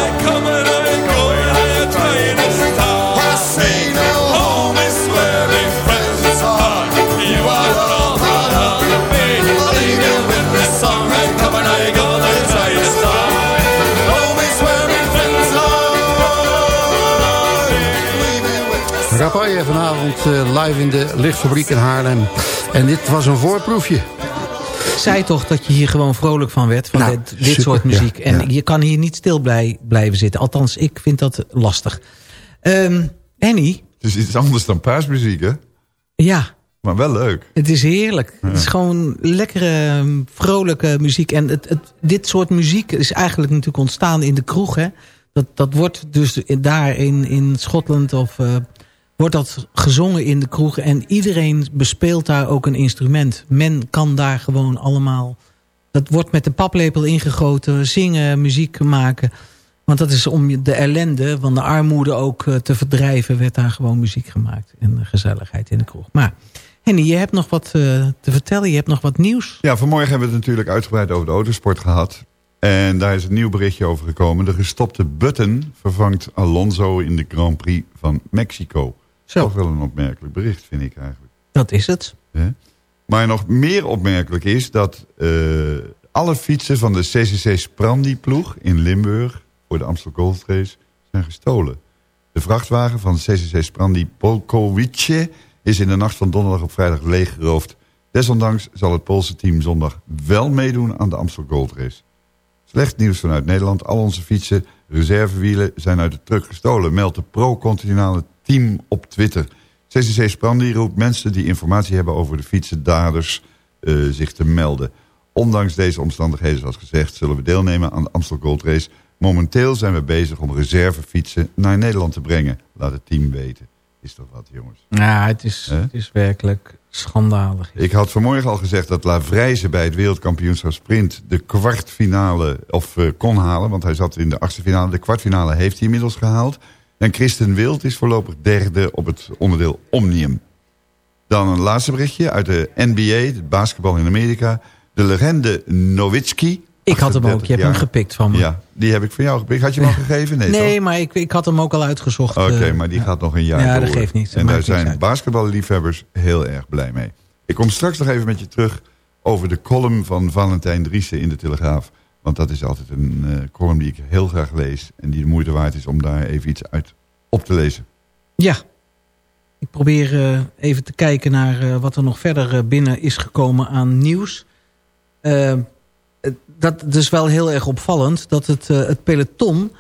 Vanavond eh, live in de lichtfabriek in Haarlem. En dit was een voorproefje. Ik zei toch dat je hier gewoon vrolijk van werd. Van Nou, dit, dit super, soort muziek. ja, en ja. je kan hier niet stil blij, blijven zitten. Althans, ik vind dat lastig. Ehm Annie, Het is iets anders dan paasmuziek, hè? ja, Maar wel leuk. het is heerlijk. Het is gewoon lekkere, ehm, vrolijke muziek. En het, het, dit soort muziek is eigenlijk natuurlijk ontstaan in de kroeg. Hè? Dat, dat wordt dus daar in, in Schotland of... eh, wordt dat gezongen in de kroeg. En iedereen bespeelt daar ook een instrument. Men kan daar gewoon allemaal... Dat wordt met de paplepel ingegoten. Zingen, muziek maken. Want dat is om de ellende van de armoede ook eh, te verdrijven... werd daar gewoon muziek gemaakt. En gezelligheid in de kroeg. Maar Henny, je hebt nog wat eh, te vertellen. Je hebt nog wat nieuws. Ja, vanmorgen hebben we het natuurlijk uitgebreid over de autosport gehad. En daar is een nieuw berichtje over gekomen. De gestopte Button vervangt Alonso in de Grand Prix van Mexico. Zo. Toch wel een opmerkelijk bericht, vind ik eigenlijk. Dat is het. Maar nog meer opmerkelijk is dat eh, alle fietsen van de CCC Sprandi-ploeg in Limburg... voor de Amstel Gold Race zijn gestolen. De vrachtwagen van CCC Sprandi Polkowice is in de nacht van donderdag op vrijdag leeggeroofd. Desondanks zal het Poolse team zondag wel meedoen aan de Amstel Gold Race. Slecht nieuws vanuit Nederland. Al onze fietsen, reservewielen zijn uit de truck gestolen. Meldt de pro-continentale team op Twitter. CCC Sprandi roept mensen die informatie hebben over de fietsendaders eh, zich te melden. Ondanks deze omstandigheden, zoals gezegd, zullen we deelnemen aan de Amstel Gold Race. Momenteel zijn we bezig om reservefietsen naar Nederland te brengen. Laat het team weten. Is toch wat, jongens? Ja, het is, het is werkelijk Schandalig. Ik had vanmorgen al gezegd dat Lavrijze bij het wereldkampioenschap sprint... de kwartfinale of, eh, kon halen, want hij zat in de achtste finale. De kwartfinale heeft hij inmiddels gehaald. En Kristen Wild is voorlopig derde op het onderdeel Omnium. Dan een laatste berichtje uit de NBA, basketbal in Amerika. De legende Nowitzki. Ik had hem ook, 38 je hebt hem gepikt van me. Ja, die heb ik van jou gepikt. Had je hem al gegeven? Nee, Nee, toch? maar ik, ik had hem ook al uitgezocht. Oké, eh, maar die gaat nog een jaar Ja, door. dat geeft niet. Dat En daar zijn basketballiefhebbers heel erg blij mee. Ik kom straks nog even met je terug over de column van Valentijn Driessen in de Telegraaf. Want dat is altijd een eh, column die ik heel graag lees. En die de moeite waard is om daar even iets uit op te lezen. Ja. Ik probeer eh, even te kijken naar eh, wat er nog verder binnen is gekomen aan nieuws. Dat is dus wel heel erg opvallend dat het, het peloton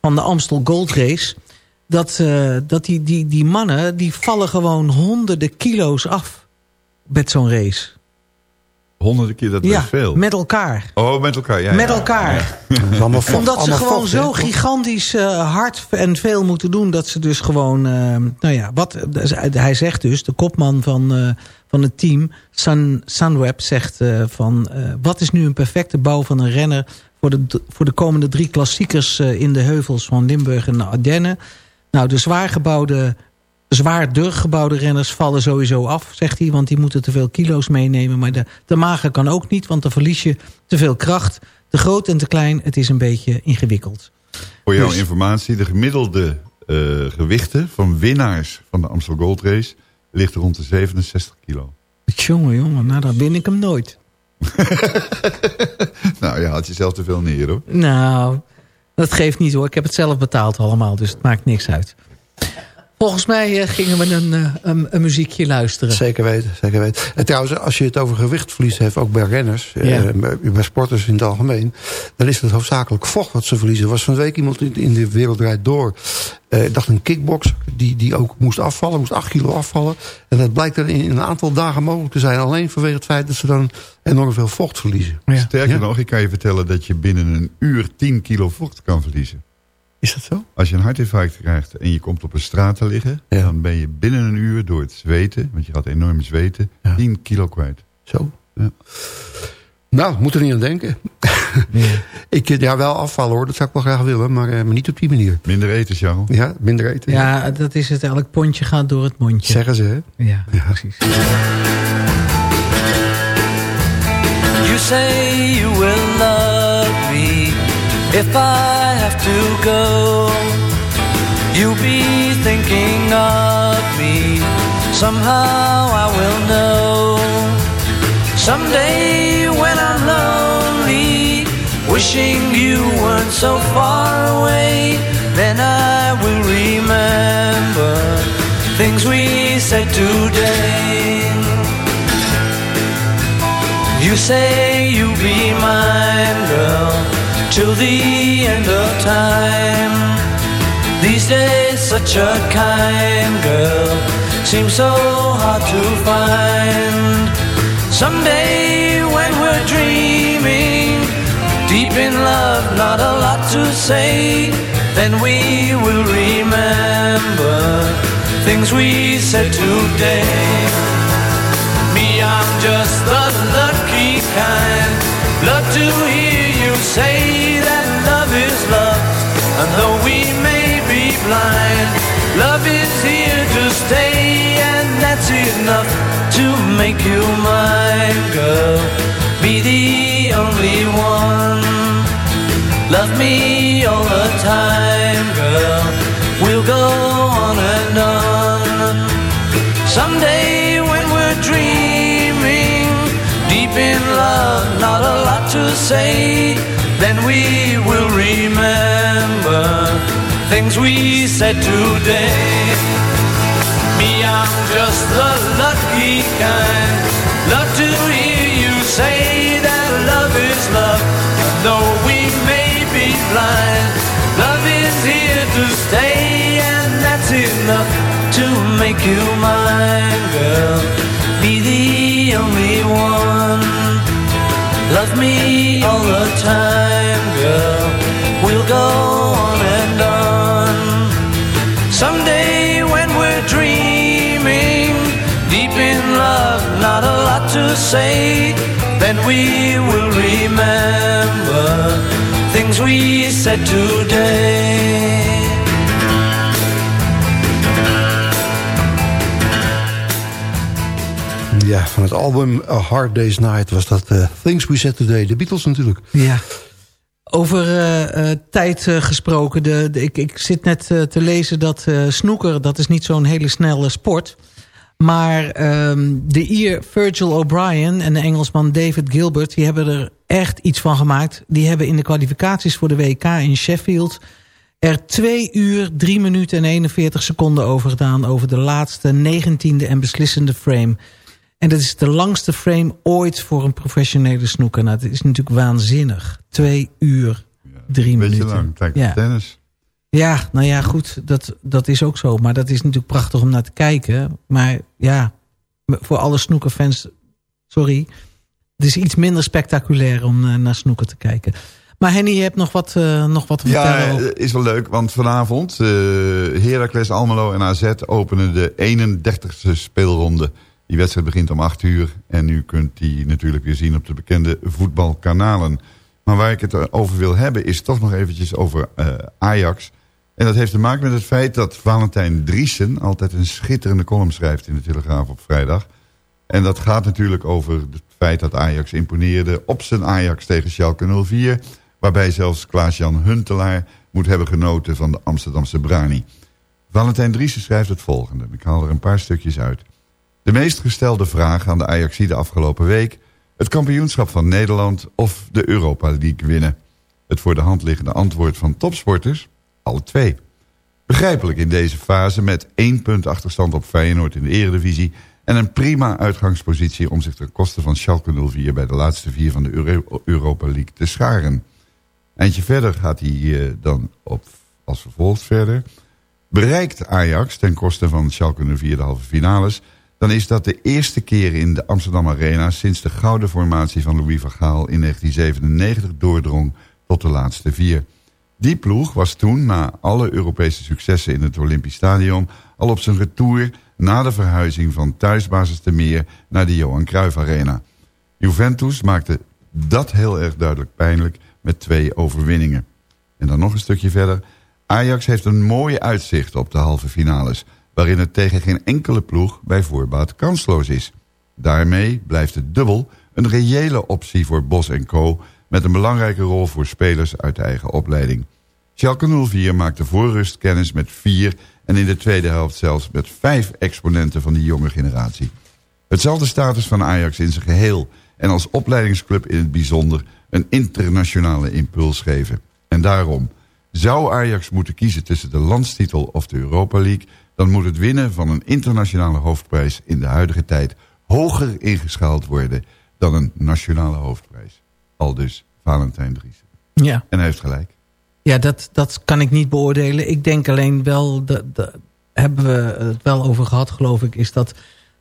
van de Amstel Gold Race... dat, dat die, die, die mannen die vallen gewoon honderden kilo's af met zo'n race. Honderden keer, dat is ja, veel. met elkaar. Oh, met elkaar, ja. met ja. elkaar. allemaal vocht, Omdat ze allemaal gewoon vocht, zo gigantisch eh, hard en veel moeten doen... dat ze dus gewoon... eh, nou ja, wat, hij zegt dus, de kopman van, eh, van het team... Sun, Sunweb zegt eh, van... eh, wat is nu een perfecte bouw van een renner... voor de, voor de komende drie klassiekers eh, in de heuvels van Limburg en de Ardennen? Nou, de zwaar gebouwde... Renners vallen sowieso af, zegt hij. Want die moeten te veel kilo's meenemen. Maar de, de mager kan ook niet, want dan verlies je te veel kracht. Te groot en te klein, het is een beetje ingewikkeld. Voor jouw Dus- informatie, de gemiddelde eh, gewichten van winnaars van de Amstel Gold Race... ligt rond de 67 kilo. Jongen, jongen, nou dan win ik hem nooit. nou, je haalt jezelf te veel neer, hoor. Nou, dat geeft niet hoor. Ik heb het zelf betaald allemaal, dus het maakt niks uit. Volgens mij eh, gingen we een, eh, een, een muziekje luisteren. Zeker weten, zeker weten. En trouwens, als je het over gewichtverlies heeft, ook bij renners, Ja. eh, bij, sporters in het algemeen, dan is het hoofdzakelijk vocht wat ze verliezen. Er was van de week iemand in, de wereld draait door, eh, ik dacht een kickboxer, die, die ook moest afvallen, moest 8 kilo afvallen. En dat blijkt dan in een aantal dagen mogelijk te zijn, alleen vanwege het feit dat ze dan enorm veel vocht verliezen. Sterker Ja. nog, ik kan je vertellen dat je binnen een uur 10 kilo vocht kan verliezen. Is dat zo? Als je een hartinfarct krijgt en je komt op een straat te liggen... Ja. dan ben je binnen een uur door het zweten... want je gaat enorm zweten, Ja. 10 kilo kwijt. Zo. Ja. Nou, moet er niet aan denken. ik eh, ja, wel afvallen hoor, dat zou ik wel graag willen, maar, eh, maar niet op die manier. Minder eten, Charles. Ja, minder eten. Ja, dat is het. Elk pondje gaat door het mondje. Zeggen ze, hè? Ja, precies. You say you will love if I have to go. You'll be thinking of me. Somehow I will know. Someday when I'm lonely, wishing you weren't so far away, then I will remember things we said today. You say you'll be mine, girl, till the end of time. These days, such a kind girl seems so hard to find. Someday, when we're dreaming, deep in love, not a lot to say, then we will remember things we said today. Me, I'm just the lucky kind. Love to hear say that love is love. And though we may be blind, love is here to stay, and that's enough to make you mine, girl. Be the only one. Love me all the time, girl. We'll go on and on. Someday when we're dreaming, deep in love, not a lot to say, then we will remember things we said today. Me, I'm just the lucky kind. Love to hear you say that love is love. Though we may be blind, love is here to stay, and that's enough to make you mine, girl. Be the only one. Love me all the time, girl. We'll go on and on. Someday when we're dreaming, deep in love, not a lot to say, then we will remember things we said today. Ja, van het album A Hard Day's Night was dat eh, Things We Said Today. De Beatles natuurlijk. Ja. Over eh, eh, tijd gesproken. De, ik, ik zit net te lezen dat snoeker... dat is niet zo'n hele snelle sport. Maar ehm, de Ier Virgil O'Brien en de Engelsman David Gilbert... die hebben er echt iets van gemaakt. Die hebben in de kwalificaties voor de WK in Sheffield... er 2 uur, 3 minuten en 41 seconden over gedaan... over de laatste 19e en beslissende frame... En dat is de langste frame ooit voor een professionele snoeker. Nou, dat is natuurlijk waanzinnig. Twee uur, drie Een beetje minuten. lang, lijkt ja. tennis. ja, nou ja, goed, dat, dat is ook zo. Maar dat is natuurlijk prachtig om naar te kijken. Maar ja, voor alle snoekerfans, sorry. Het is iets minder spectaculair om eh, naar snoeker te kijken. Maar Henny, je hebt nog wat, eh, nog wat te Ja, vertellen. over- eh, is wel leuk, want vanavond eh Heracles Almelo en AZ openen de 31ste speelronde. Die wedstrijd begint om 8 uur en u kunt die natuurlijk weer zien op de bekende voetbalkanalen. Maar waar ik het over wil hebben is toch nog eventjes over eh, Ajax. En dat heeft te maken met het feit dat Valentijn Driesen altijd een schitterende column schrijft in de Telegraaf op vrijdag. En dat gaat natuurlijk over het feit dat Ajax imponeerde op zijn Ajax tegen Schalke 04. Waarbij zelfs Klaas-Jan Huntelaar moet hebben genoten van de Amsterdamse Brani. Valentijn Driessen schrijft het volgende. Ik haal er een paar stukjes uit. De meest gestelde vraag aan de Ajaxie de afgelopen week... het kampioenschap van Nederland of de Europa League winnen. Het voor de hand liggende antwoord van topsporters? Alle twee. Begrijpelijk in deze fase met één punt achterstand op Feyenoord in de eredivisie... en een prima uitgangspositie om zich ten koste van Schalke 04... bij de laatste vier van de Euro- Europa League te scharen. Eindje verder gaat hij dan op, als vervolgt verder. Bereikt Ajax ten koste van Schalke 04 de halve finales... dan is dat de eerste keer in de Amsterdam Arena... sinds de gouden formatie van Louis van Gaal in 1997 doordrong tot de laatste vier. Die ploeg was toen, na alle Europese successen in het Olympisch Stadion... al op zijn retour na de verhuizing van thuisbasis de Meer... naar de Johan Cruijff Arena. Juventus maakte dat heel erg duidelijk pijnlijk met twee overwinningen. En dan nog een stukje verder. Ajax heeft een mooie uitzicht op de halve finales... waarin het tegen geen enkele ploeg bij voorbaat kansloos is. Daarmee blijft het dubbel een reële optie voor Bos en Co... met een belangrijke rol voor spelers uit de eigen opleiding. Schalke 04 maakte voor rust kennis met vier... en in de tweede helft zelfs met vijf exponenten van die jonge generatie. Hetzelfde status van Ajax in zijn geheel... en als opleidingsclub in het bijzonder een internationale impuls geven. En daarom, zou Ajax moeten kiezen tussen de landstitel of de Europa League... dan moet het winnen van een internationale hoofdprijs in de huidige tijd... hoger ingeschaald worden dan een nationale hoofdprijs. Al dus Valentijn Dries. Ja. En hij heeft gelijk. Ja, dat, dat kan ik niet beoordelen. Ik denk alleen wel, dat, dat hebben we het wel over gehad geloof ik... is dat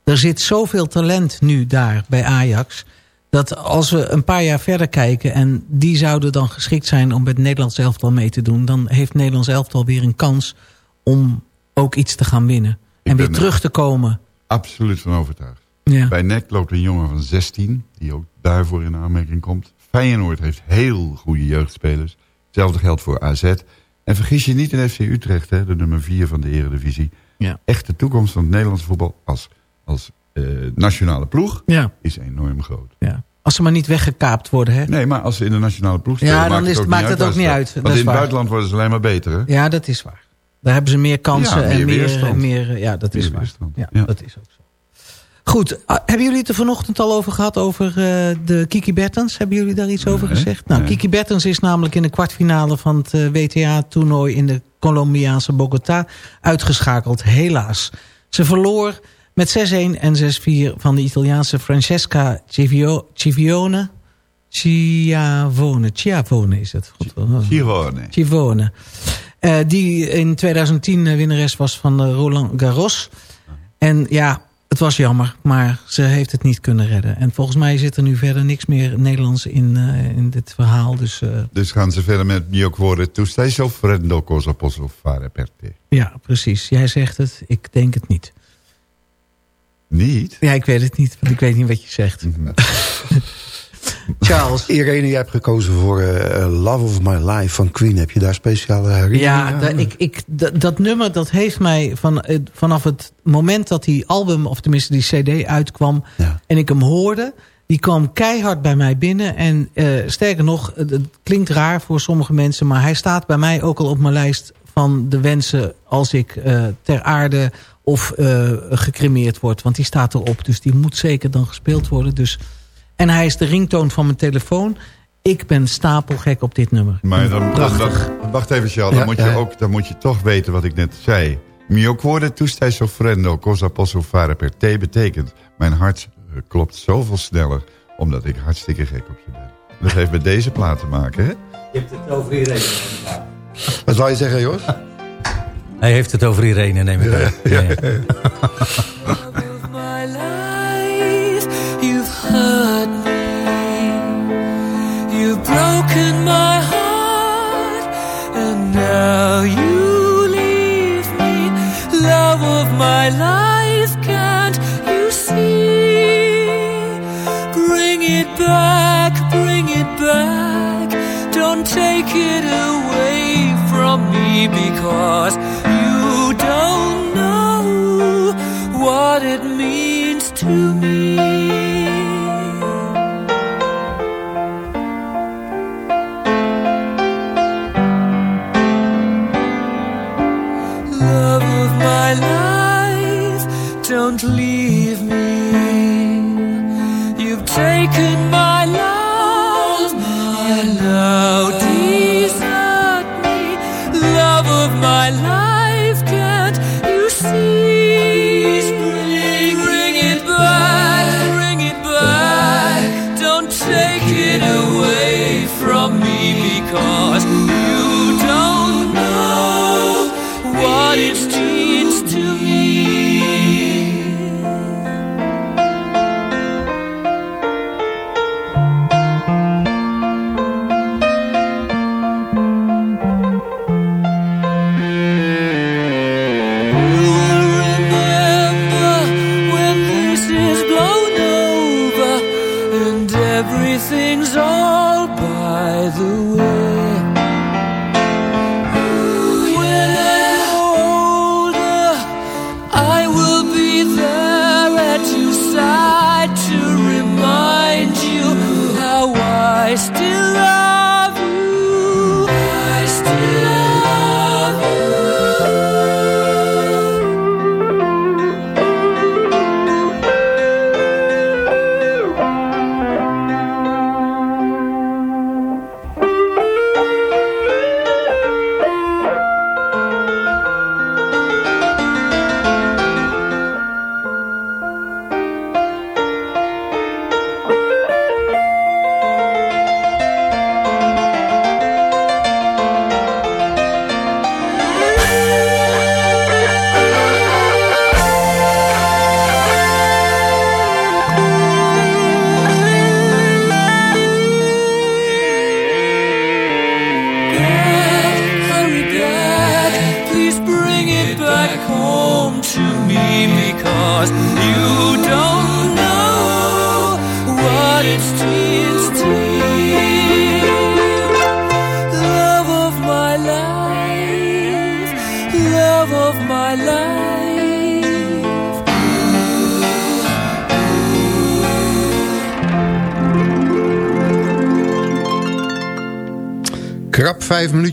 er zit zoveel talent nu daar bij Ajax... dat als we een paar jaar verder kijken... en die zouden dan geschikt zijn om met Nederlands elftal mee te doen... dan heeft Nederlands elftal weer een kans om ook iets te gaan winnen. en weer er- terug te komen. Absoluut van overtuigd. Ja. Bij NEC loopt een jongen van 16, die ook daarvoor in aanmerking komt. Feyenoord heeft heel goede jeugdspelers. Hetzelfde geldt voor AZ. En vergis je niet in FC Utrecht, hè, de nummer 4 van de Eredivisie. Ja. Echt de toekomst van het Nederlandse voetbal als, als eh, nationale ploeg Ja. is enorm groot. Ja. Als ze maar niet weggekaapt worden. Hè? Nee, maar als ze in de nationale ploeg spelen, Ja, dan maakt, het ook, maakt niet het uit ook niet. Dat Want in het buitenland worden ze alleen maar beter, hè? Ja, dat is waar. Daar hebben ze meer kansen Ja, meer en meer, weerstand. meer... Ja, dat is waar. Ja, Ja. dat is ook zo. Goed, ah, hebben jullie het er vanochtend al over gehad... over eh, de Kiki Bertens? Hebben jullie daar iets over Nee, gezegd? Nou, nee. Kiki Bertens is namelijk in de kwartfinale... van het eh, WTA-toernooi in de Colombiaanse Bogota uitgeschakeld. Helaas. Ze verloor met 6-1 en 6-4 van de Italiaanse Francesca Civio- Civione... Chiavone, Chiavone is het. God, oh. Eh, die in 2010 eh, winnares was van eh, Roland Garros. En ja, het was jammer, maar ze heeft het niet kunnen redden. En volgens mij zit er nu verder niks meer Nederlands in, in dit verhaal. Dus Dus gaan ze verder met mio cuore tu stai soffrendo cosa posso fare per te. ja, precies. Jij zegt het, ik denk het niet. Niet? Ja, ik weet het niet, want ik weet niet wat je zegt. Charles. Irene, jij hebt gekozen voor eh, Love of My Life van Queen. Heb je daar speciale herinneringen Ja, aan? da- ik, ik, dat, nummer dat heeft mij van, eh, vanaf het moment dat die album, of tenminste die cd uitkwam... en ik hem hoorde, die kwam keihard bij mij binnen. En eh, sterker nog, het, klinkt raar voor sommige mensen... maar hij staat bij mij ook al op mijn lijst van de wensen... als ik eh, ter aarde of eh, gecremeerd word. Want die staat erop, dus die moet zeker dan gespeeld worden. Dus, en hij is de ringtoon van mijn telefoon... Ik ben stapelgek op dit nummer. Maar dan, Prachtig. dan- wacht even, Charles. Dan, Ja, moet je ook, dan moet je toch weten wat ik net zei. Mio cuore tu stai soffrendo, cosa posso fare per te betekent... mijn hart eh, klopt zoveel sneller, omdat ik hartstikke gek op je ben. Dat heeft met deze plaat te maken, hè? Je hebt het over Irene. Wat zou je zeggen, Jos? Hij heeft het over Irene, neem ik aan. Ja, ja. My life, can't you see? Bring it back, bring it back. Don't take it away from me because you don't know what it means to me.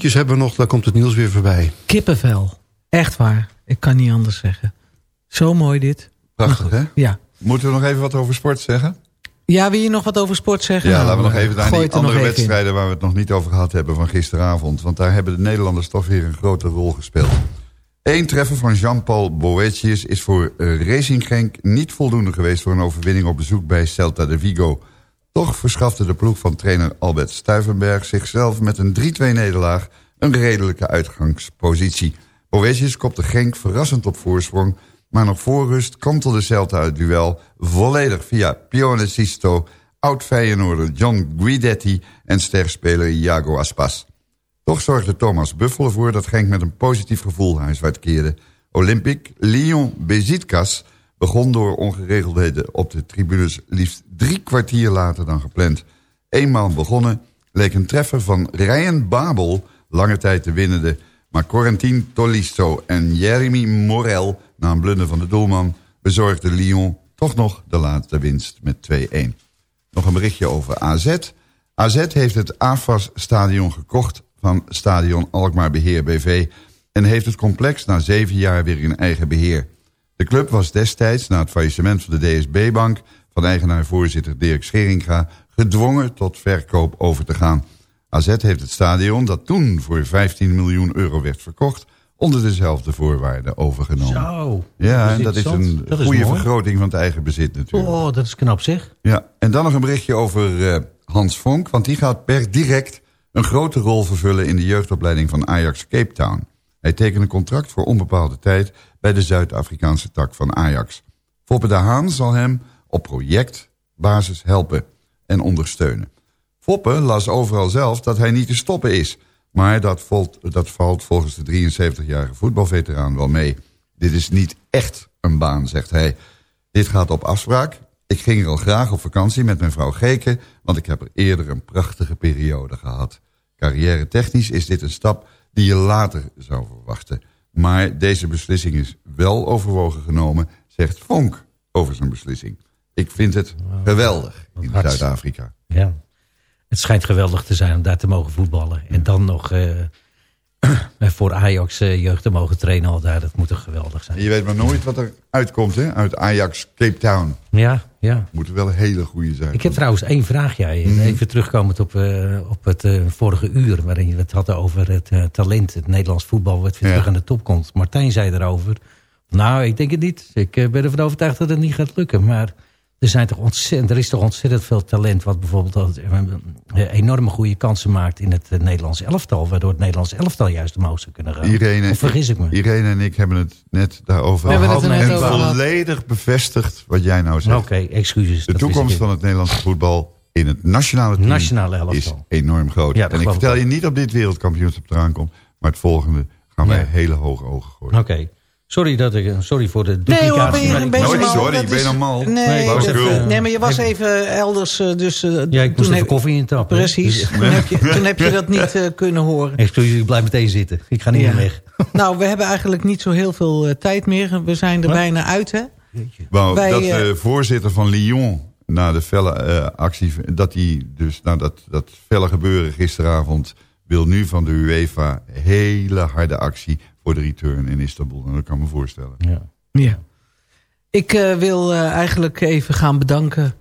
Minuutjes hebben we nog, dan komt het nieuws weer voorbij. Kippenvel. Echt waar. Ik kan niet anders zeggen. Zo mooi dit. Prachtig, hè? Ja. Moeten we nog even wat over sport zeggen? Ja, wil je nog wat over sport zeggen? Ja, Nou, laten we nog even naar die er andere wedstrijden... waar we het nog niet over gehad hebben van gisteravond. Want daar hebben de Nederlanders toch weer een grote rol gespeeld. Eén treffer van Jean-Paul Boetius is voor eh, Racing Genk niet voldoende geweest... voor een overwinning op bezoek bij Celta de Vigo. Toch verschafte de ploeg van trainer Albert Stuivenberg... zichzelf met een 3-2 nederlaag een redelijke uitgangspositie. Boetius kopte Genk verrassend op voorsprong... maar nog voor rust kantelde Celta het duel volledig via Pione Sisto... oud-Feyenoorder John Guidetti en sterspeler Iago Aspas. Toch zorgde Thomas Buffel ervoor dat Genk met een positief gevoel huiswaarts keerde. Olympique Lyon Bezitkas begon door ongeregeldheden op de tribunes liefst drie kwartier later dan gepland. Eenmaal begonnen leek een treffer van Ryan Babel lange tijd te winnende... maar Corentin Tolisso en Jeremy Morel, na een blunder van de doelman... bezorgde Lyon toch nog de laatste winst met 2-1. Nog een berichtje over AZ. AZ heeft het AFAS-stadion gekocht van stadion Alkmaar Beheer BV... en heeft het complex na zeven jaar weer in eigen beheer. De club was destijds, na het faillissement van de DSB-bank... van eigenaar-voorzitter Dirk Scheringa... gedwongen tot verkoop over te gaan. AZ heeft het stadion, dat toen voor 15 miljoen euro werd verkocht... onder dezelfde voorwaarden overgenomen. Zo. Ja, Dat is en dat is een. Dat goede vergroting van het eigen bezit natuurlijk. Oh, dat is knap zeg. Ja, en dan nog een berichtje over eh, Hans Vonk... want die gaat per direct een grote rol vervullen... in de jeugdopleiding van Ajax Cape Town. Hij tekent een contract voor onbepaalde tijd... bij de Zuid-Afrikaanse tak van Ajax. Foppe de Haan zal hem op projectbasis helpen en ondersteunen. Foppe las overal zelf dat hij niet te stoppen is... maar dat, volt- dat valt volgens de 73-jarige voetbalveteraan wel mee. Dit is niet echt een baan, zegt hij. Dit gaat op afspraak. Ik ging er al graag op vakantie met mijn vrouw Geke... want ik heb er eerder een prachtige periode gehad. Carrière technisch is dit een stap die je later zou verwachten. Maar deze beslissing is wel overwogen genomen... zegt Vonk over zijn beslissing. Ik vind het geweldig in Zuid-Afrika. Ja. Het schijnt geweldig te zijn om daar te mogen voetballen. En dan nog eh, voor Ajax eh, jeugd te mogen trainen al daar. Dat moet toch geweldig zijn. Je weet maar nooit wat er uitkomt hè? uit Ajax Cape Town. Ja, ja. Moeten wel een hele goede zijn. Ik heb trouwens één vraagje. Mhm. Even terugkomend op, eh, op het eh, vorige uur... waarin je het had over het talent, het Nederlands voetbal... wat weer Ja. terug aan de top komt. Martijn zei erover... nou, ik denk het niet. Ik ben ervan overtuigd dat het niet gaat lukken. Maar er, zijn toch ontzettend, er is toch ontzettend veel talent... wat bijvoorbeeld al, eh, enorme goede kansen maakt in het eh, Nederlands elftal... waardoor het Nederlands elftal juist omhoog zou kunnen gaan. Irene, of vergis ik me? Irene en ik hebben het net daarover We net en over gehad. volledig bevestigd wat jij nou zegt. Oké, excuses. De toekomst van het Nederlandse voetbal in het nationale team Nationale elftal. is enorm groot. Ja, en ik vertel je niet op dit wereldkampioenschap eraan komt, maar het volgende gaan wij Ja. hele hoge ogen gooien. Oké. Sorry, dat ik, sorry voor de Nee hoor, duplicatie. ben je een beetje Nooit sorry, ik ben mal. Nee, Nee, dat- maar je was even elders, eh, dus... eh, Ja, ik moest toen even koffie intappen. Precies, Dus- toen heb, je, toen heb je dat niet eh, kunnen horen. Excuus, ik blijf meteen zitten. Ik ga niet Ja. meer weg. Nou, we hebben eigenlijk niet zo heel veel tijd meer. We zijn er Wat? bijna uit, hè? Wou, Wij, dat eh, de voorzitter van Lyon na de felle eh, actie, dat hij dus na dat, dat felle gebeuren gisteravond wil nu van de UEFA hele harde actie voor de return in Istanbul. En dat kan ik me voorstellen. Ja. Ja. Ik eh, wil eh, eigenlijk even gaan bedanken.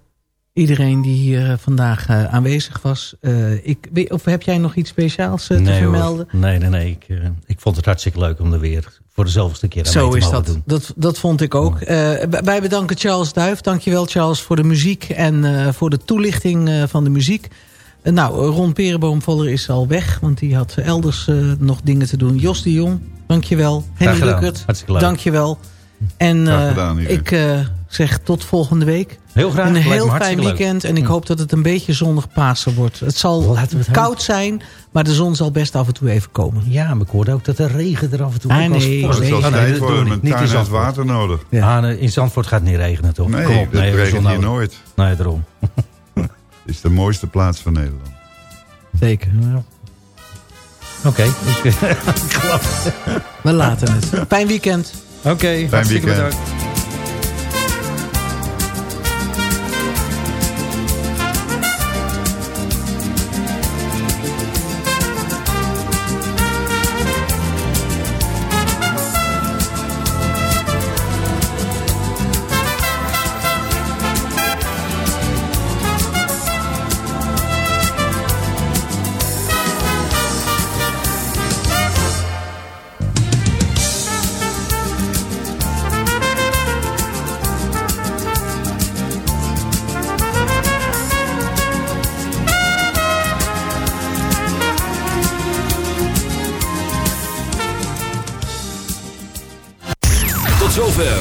Iedereen die hier eh, vandaag eh, aanwezig was. Eh, ik, of heb jij nog iets speciaals eh, te nee, hoor. vermelden? nee, nee, nee. Ik, ik vond het hartstikke leuk om er weer voor de zoveelste keer aan mee Zo te is dat. doen. dat. Dat vond ik ook. Eh, wij bedanken Charles Duif. Dankjewel Charles voor de muziek en eh, voor de toelichting eh, van de muziek. Nou, Ron Perenboomvoller is al weg, want die had elders eh, nog dingen te doen. Jos de Jong, dankjewel. Henny. Lukkert, Hartstikke leuk. dankjewel. En eh, gedaan, ik eh, zeg tot volgende week. Heel graag. Een heel fijn weekend en ik Hm. hoop dat het een beetje zonnig Pasen wordt. Het zal Laten we het koud zijn, maar de zon zal best af en toe even komen. Ja, maar ik hoorde ook dat de regen er af en toe Ah, was nee. Het nee. Oh, nee, tijd dat doen worden, we een niet. Niet tuin heeft water nodig. Ja. Ah, in Zandvoort gaat het niet regenen, toch? Nee, we regent hier nou- nooit. Nee, daarom. Het is de mooiste plaats van Nederland. Zeker. Oké. ik- ik geloof het. We laten het. Fijn weekend. Oké, hartstikke weekend. bedankt.